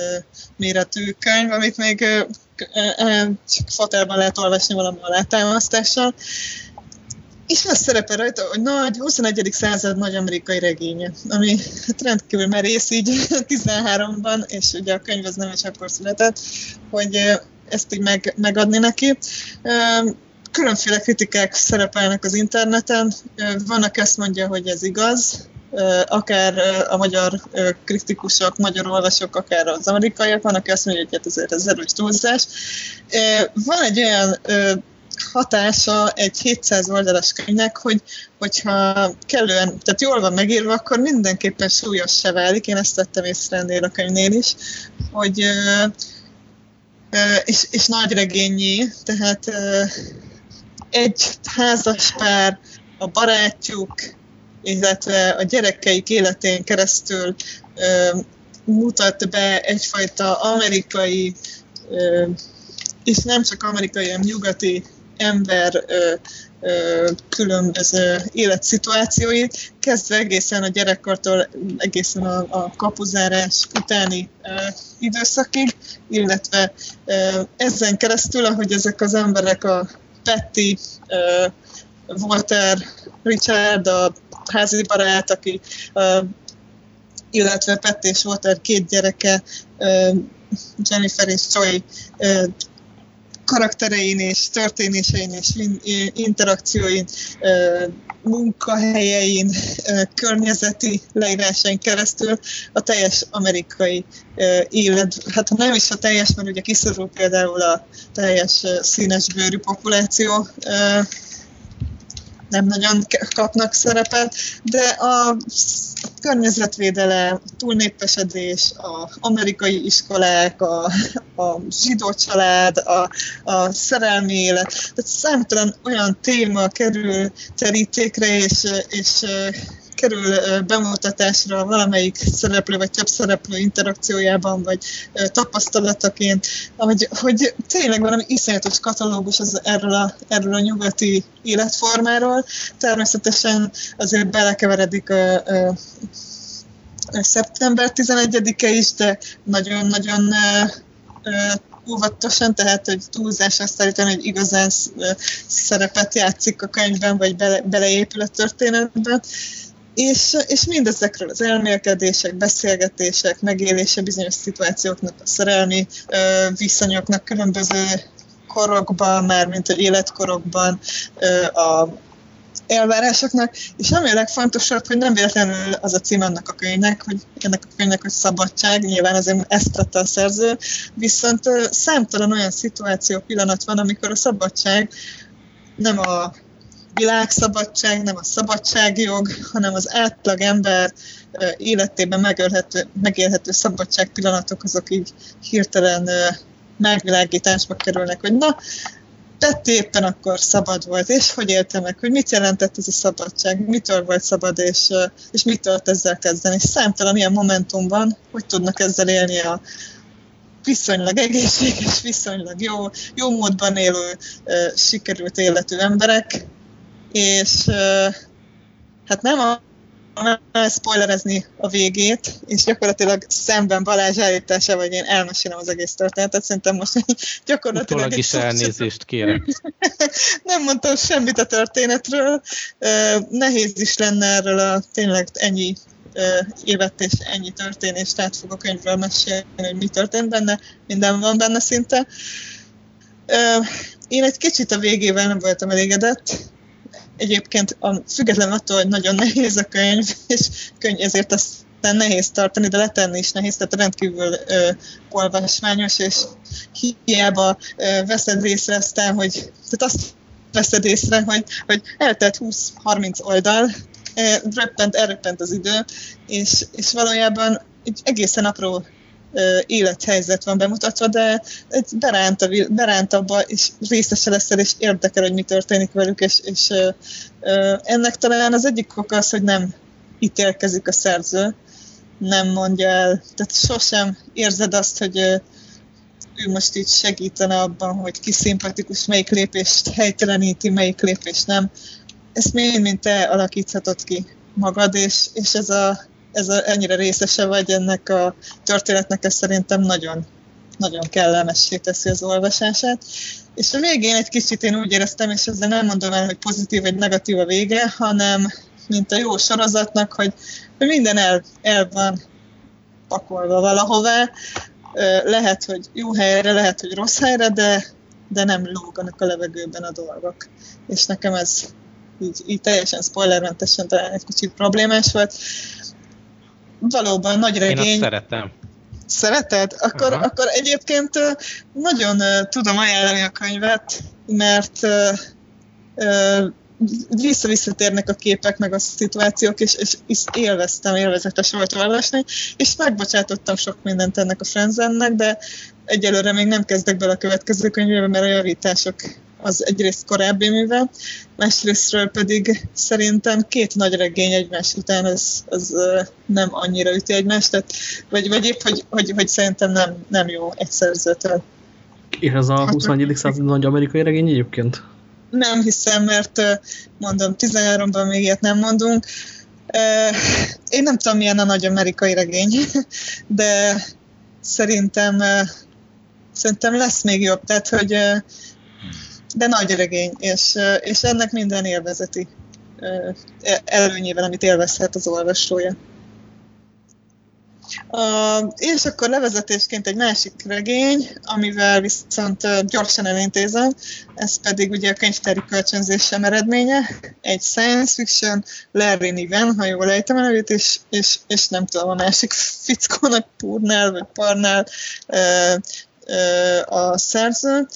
Speaker 5: méretű könyv, amit még csak fotelben lehet olvasni valami alátámasztással. És az szerepel rajta, hogy nagy, 21. század nagy amerikai regénye, ami hát rendkívül merész így 13-ban, és ugye a könyv az nem is akkor született, hogy ezt így meg, megadni neki. Különféle kritikák szerepelnek az interneten, vannak ezt mondja, hogy ez igaz, akár a magyar kritikusok, magyar olvasók, akár az amerikaiak, vannak azt mondják, hogy hát ezért ez erős túlzás. Van egy olyan hatása egy 700 oldalas könyvnek, hogy, hogyha kellően, tehát jól van megírva, akkor mindenképpen súlyos se válik. Én ezt tettem észre ennél a könyvnél is, hogy és, és nagy regényi, tehát egy házas pár, a barátjuk, illetve a gyerekeik életén keresztül ö, mutat be egyfajta amerikai, ö, és nem csak amerikai, hanem nyugati ember ö, ö, különböző életszituációit, kezdve egészen a gyerekkortól egészen a, a kapuzárás utáni ö, időszakig, illetve ö, ezen keresztül, ahogy ezek az emberek a Petty, ö, Walter, Richard, a házi barát, aki uh, illetve Pett és Walter két gyereke, Jennifer és Joy karakterein és történésein és interakcióin, munkahelyein, környezeti leírásain keresztül a teljes amerikai élet, hát nem is a teljes, mert ugye kiszorul például a teljes színes bőrű populáció nem nagyon kapnak szerepet, de a környezetvédelem, túlnépesedés, a amerikai iskolák, a, a zsidó család, a, a szerelmi élet, tehát számtalan olyan téma kerül terítékre, és, és kerül bemutatásra valamelyik szereplő vagy több szereplő interakciójában, vagy tapasztalataként, hogy, hogy tényleg valami iszonyatos katalógus az erről a, erről a nyugati életformáról. Természetesen azért belekeveredik a, a, szeptember 11-e is, de nagyon-nagyon óvatosan, tehát hogy túlzás azt állítani, hogy igazán szerepet játszik a könyvben, vagy bele, beleépül a történetben. És, és mindezekről az elmélkedések, beszélgetések, megélése bizonyos szituációknak, a szerelmi ö, viszonyoknak különböző korokban, már mint egy életkorokban ö, a elvárásoknak, és ami a legfontosabb, hogy nem véletlenül az a cím annak a könyvnek, hogy ennek a könyvnek, hogy szabadság, nyilván azért ezt tette a szerző, viszont számtalan olyan szituáció, pillanat van, amikor a szabadság nem a világszabadság, nem a szabadságjog, hanem az átlag ember életében megélhető, megélhető szabadság pillanatok, azok így hirtelen megvilágításba kerülnek, hogy na, tett éppen akkor szabad volt, és hogy éltem meg, hogy mit jelentett ez a szabadság, mitől volt szabad, és, és mit tudott ezzel kezdeni. És számtalan ilyen momentum van, hogy tudnak ezzel élni a viszonylag egészséges, viszonylag jó, jó módban élő, sikerült életű emberek, és hát nem a spoilerezni a végét, és gyakorlatilag szemben Balázs állítása, vagy én elmesélem az egész történetet, szerintem most gyakorlatilag...
Speaker 4: Utólag is elnézést kérek.
Speaker 5: Nem mondtam semmit a történetről. Nehéz is lenne erről a tényleg ennyi évet és ennyi történést át fogok könyvről mesélni, hogy mi történt benne, minden van benne szinte. Én egy kicsit a végével nem voltam elégedett, egyébként a, független attól, hogy nagyon nehéz a könyv, és könyv ezért aztán nehéz tartani, de letenni is nehéz, tehát rendkívül ö, olvasmányos, és hiába ö, veszed észre aztán, hogy tehát azt veszed észre, hogy, hogy eltelt 20-30 oldal, röppent, elröppent az idő, és, és valójában egy egészen apró élethelyzet van bemutatva, de beránt, a, beránt abba, és részese leszel, és érdekel, hogy mi történik velük, és, és ennek talán az egyik oka az, hogy nem ítélkezik a szerző, nem mondja el, tehát sosem érzed azt, hogy ő most így segítene abban, hogy ki szimpatikus, melyik lépést helyteleníti, melyik lépést nem. Ezt mind, mint te alakíthatod ki magad, és, és ez a ez a, ennyire részese vagy ennek a történetnek, ez szerintem nagyon, nagyon kellemessé teszi az olvasását. És a végén egy kicsit én úgy éreztem, és ezzel nem mondom el, hogy pozitív vagy negatív a vége, hanem mint a jó sorozatnak, hogy, hogy minden el, el van pakolva valahová. Lehet, hogy jó helyre, lehet, hogy rossz helyre, de, de nem lóganak a levegőben a dolgok. És nekem ez így, így teljesen spoilermentesen talán egy kicsit problémás volt valóban nagy regény. Én
Speaker 4: azt szeretem.
Speaker 5: Szereted? Akkor, akkor egyébként nagyon tudom ajánlani a könyvet, mert vissza-visszatérnek a képek, meg a szituációk, és, és, és élveztem, élvezetes volt olvasni, és megbocsátottam sok mindent ennek a Frenzennek, de egyelőre még nem kezdek bele a következő könyvébe, mert a javítások az egyrészt korábbi műve, másrésztről pedig szerintem két nagy regény egymás után az, az nem annyira üti egymást, tehát, vagy, vagy épp, hogy, hogy, hogy szerintem nem, nem jó egy szerzőtől.
Speaker 2: És ez a 21. század nagy amerikai regény egyébként?
Speaker 5: Nem hiszem, mert mondom, 13-ban még ilyet nem mondunk. Én nem tudom, milyen a nagy amerikai regény, de szerintem szerintem lesz még jobb. Tehát, hogy de nagy regény, és, és ennek minden élvezeti előnyével, amit élvezhet az olvasója. Uh, és akkor levezetésként egy másik regény, amivel viszont gyorsan elintézem, ez pedig ugye a könyvtári kölcsönzésem eredménye, egy science fiction, Larry Niven, ha jól ejtem nevét, és, és, és nem tudom, a másik fickónak Purnál vagy Parnál a szerző,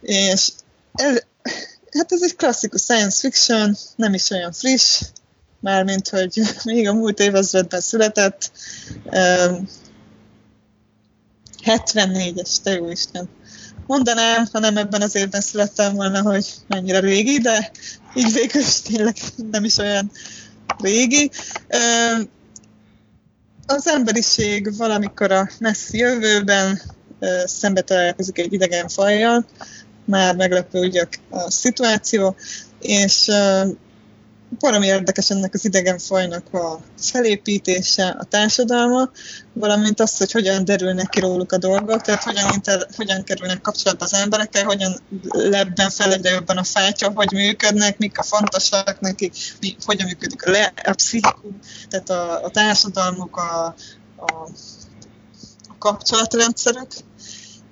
Speaker 5: és el, hát ez egy klasszikus science fiction, nem is olyan friss, mármint, hogy még a múlt évezredben született. 74-es, te jó Isten. Mondanám, ha nem ebben az évben születtem volna, hogy mennyire régi, de így végül is tényleg nem is olyan régi. Az emberiség valamikor a messzi jövőben szembe találkozik egy idegen fajjal, már meglepő ugye a szituáció, és valami érdekes ennek az idegen fajnak a felépítése, a társadalma, valamint az, hogy hogyan derülnek ki róluk a dolgok, tehát hogyan, inter, hogyan kerülnek kapcsolatba az emberekkel, hogyan lebben fel egyre jobban a fájtja, hogy működnek, mik a fontosak nekik, mi, hogyan működik a, le, a pszichikum, tehát a, a társadalmuk, a, a, a kapcsolatrendszerük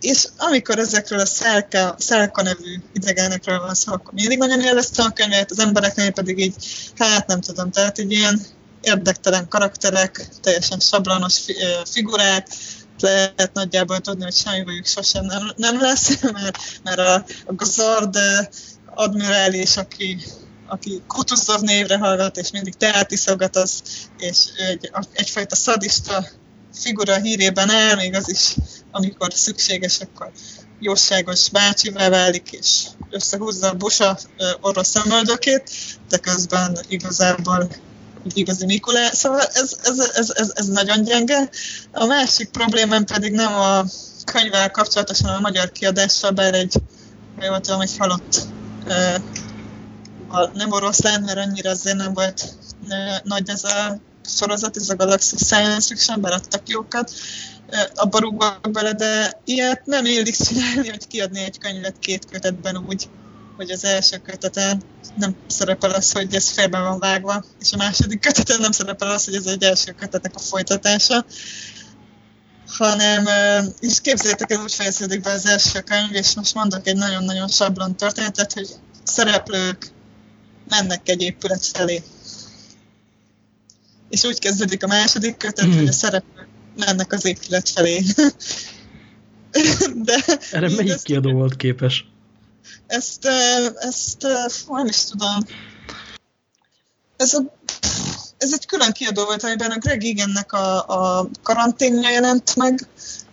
Speaker 5: és amikor ezekről a Szelka, Szelka nevű idegenekről van szó, akkor mindig nagyon élveztem a könyvet, az embereknél pedig így, hát nem tudom, tehát egy ilyen érdektelen karakterek, teljesen sablonos figurák, lehet nagyjából tudni, hogy semmi vagyok sosem nem, nem lesz, mert, mert a, a Gazard admirális, aki, aki Kutuszov névre hallgat, és mindig teát iszogat, az, és egy, egyfajta szadista figura hírében áll, még az is, amikor szükséges, akkor jóságos bácsivá válik, és összehúzza a busa orosz szemöldökét, de közben igazából igazi Mikulá. Szóval ez, ez, ez, ez, ez nagyon gyenge. A másik problémám pedig nem a könyvvel kapcsolatosan a magyar kiadással, bár egy, jól tudom, egy halott nem oroszlán, mert annyira azért nem volt nagy ez a sorozat, ez a Galaxy Science Fiction, bár adtak jókat, abba rúgok bele, de ilyet nem illik csinálni, hogy kiadni egy könyvet két kötetben úgy, hogy az első köteten nem szerepel az, hogy ez félben van vágva, és a második köteten nem szerepel az, hogy ez egy első kötetnek a folytatása, hanem, és képzeljétek, ez úgy fejeződik be az első könyv, és most mondok egy nagyon-nagyon sablon történetet, hogy szereplők mennek egy épület felé. És úgy kezdődik a második kötet, mm. hogy a szereplők mennek az épület felé.
Speaker 2: De Erre melyik ezt, kiadó volt képes?
Speaker 5: Ezt, ezt nem is tudom. Ez, a, ez egy külön kiadó volt, amiben a Greg Egannek a, a karanténja jelent meg,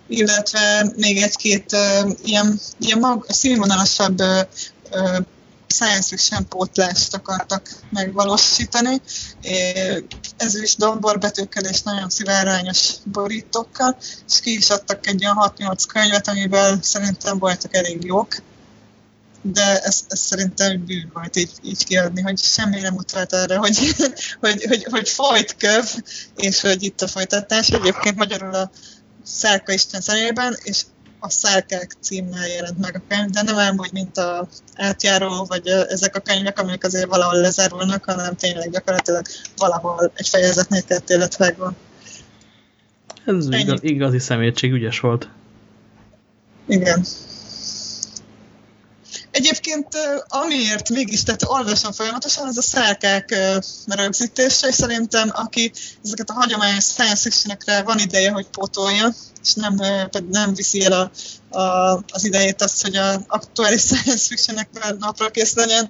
Speaker 5: illetve még egy-két uh, ilyen, ilyen mag, színvonalasabb uh, science fiction pótlást akartak megvalósítani. Ez is domborbetűkkel és nagyon szivárányos borítókkal, és ki is adtak egy olyan 6-8 könyvet, amivel szerintem voltak elég jók de ez, ez szerintem bűn volt így, így kiadni, hogy semmi nem utalt arra, hogy, hogy, hogy, hogy folyt köv, és hogy itt a folytatás. Egyébként magyarul a Szárka Isten szemében, és a Szárkák címmel jelent meg a könyv, de nem elmúgy, mint a átjáró, vagy ezek a könyvek, amik azért valahol lezárulnak, hanem tényleg gyakorlatilag valahol egy fejezetnél kettő lett megvan.
Speaker 2: Ez igaz, igazi szemétség, ügyes volt.
Speaker 5: Igen. Egyébként amiért mégis, tehát olvasom folyamatosan, ez a szálkák rögzítése, és szerintem aki ezeket a hagyományos science fiction van ideje, hogy pótolja, és nem, nem viszi el a, a, az idejét azt, hogy az aktuális science fiction napra kész legyen,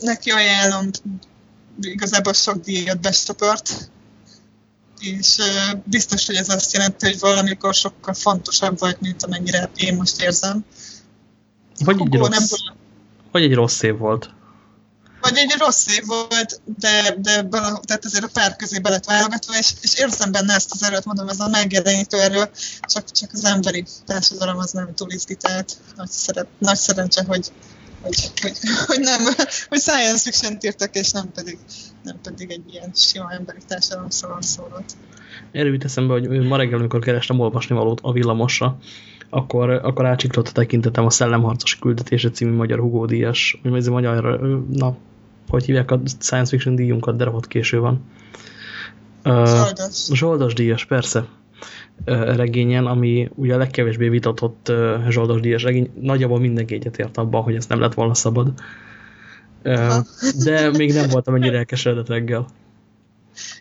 Speaker 5: neki ajánlom igazából sok díjat bestoport, és biztos, hogy ez azt jelenti, hogy valamikor sokkal fontosabb volt, mint amennyire én most érzem.
Speaker 2: Vagy egy, rossz, nem vagy egy rossz év volt.
Speaker 5: Vagy egy rossz év volt, de, de bele, tehát azért a pár közé be lett válogatva, és, és érzem benne ezt az erőt, mondom, ez a megjelenítő erő, csak, csak az emberi társadalom az nem túl izgi, tehát nagy, szerep, nagy szerencse, hogy, hogy, hogy, hogy, nem, hogy science fiction írtak, és nem pedig, nem pedig egy ilyen sima emberi társadalom szóval szólt.
Speaker 2: Erről jut eszembe, hogy ma reggel, amikor kerestem olvasni valót a villamosra, akkor, akkor átsiklott a tekintetem a Szellemharcos küldetése című magyar Hugo díjas, vagy ez a magyar, na, hogy hívják a science fiction díjunkat, de rohadt késő van.
Speaker 5: Zsoldos.
Speaker 2: Zsoldos díjas, persze. Regényen, ami ugye a legkevésbé vitatott Zsoldos díjas regény, nagyjából mindenki egyetért abban, hogy ez nem lett volna szabad. De még nem voltam ennyire elkeseredett reggel.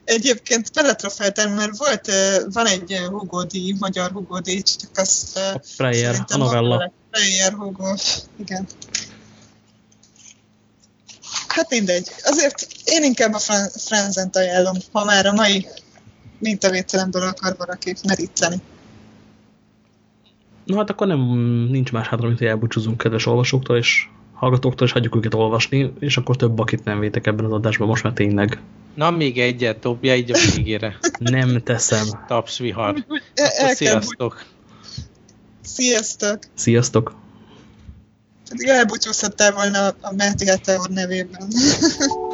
Speaker 5: Egyébként beletrofáltam, mert volt, van egy Hugo díj, magyar Hugo díj, csak azt
Speaker 2: a Preyer, a novella.
Speaker 5: Preyer Hugo, igen. Hát mindegy. Azért én inkább a Frenzent ajánlom, ha már a mai mintavételemből akar valaki meríteni.
Speaker 2: No hát akkor nem nincs más hátra, mint hogy elbúcsúzunk kedves olvasóktól és hallgatóktól, és hagyjuk őket olvasni, és akkor több akit nem vétek ebben az adásban, most már tényleg.
Speaker 4: Na, még egyet dobja így a végére.
Speaker 2: Nem teszem.
Speaker 4: Tapsvihar. sziasztok.
Speaker 5: Sziasztok.
Speaker 2: Sziasztok.
Speaker 5: Pedig elbúcsúzhattál volna a Máté nevében.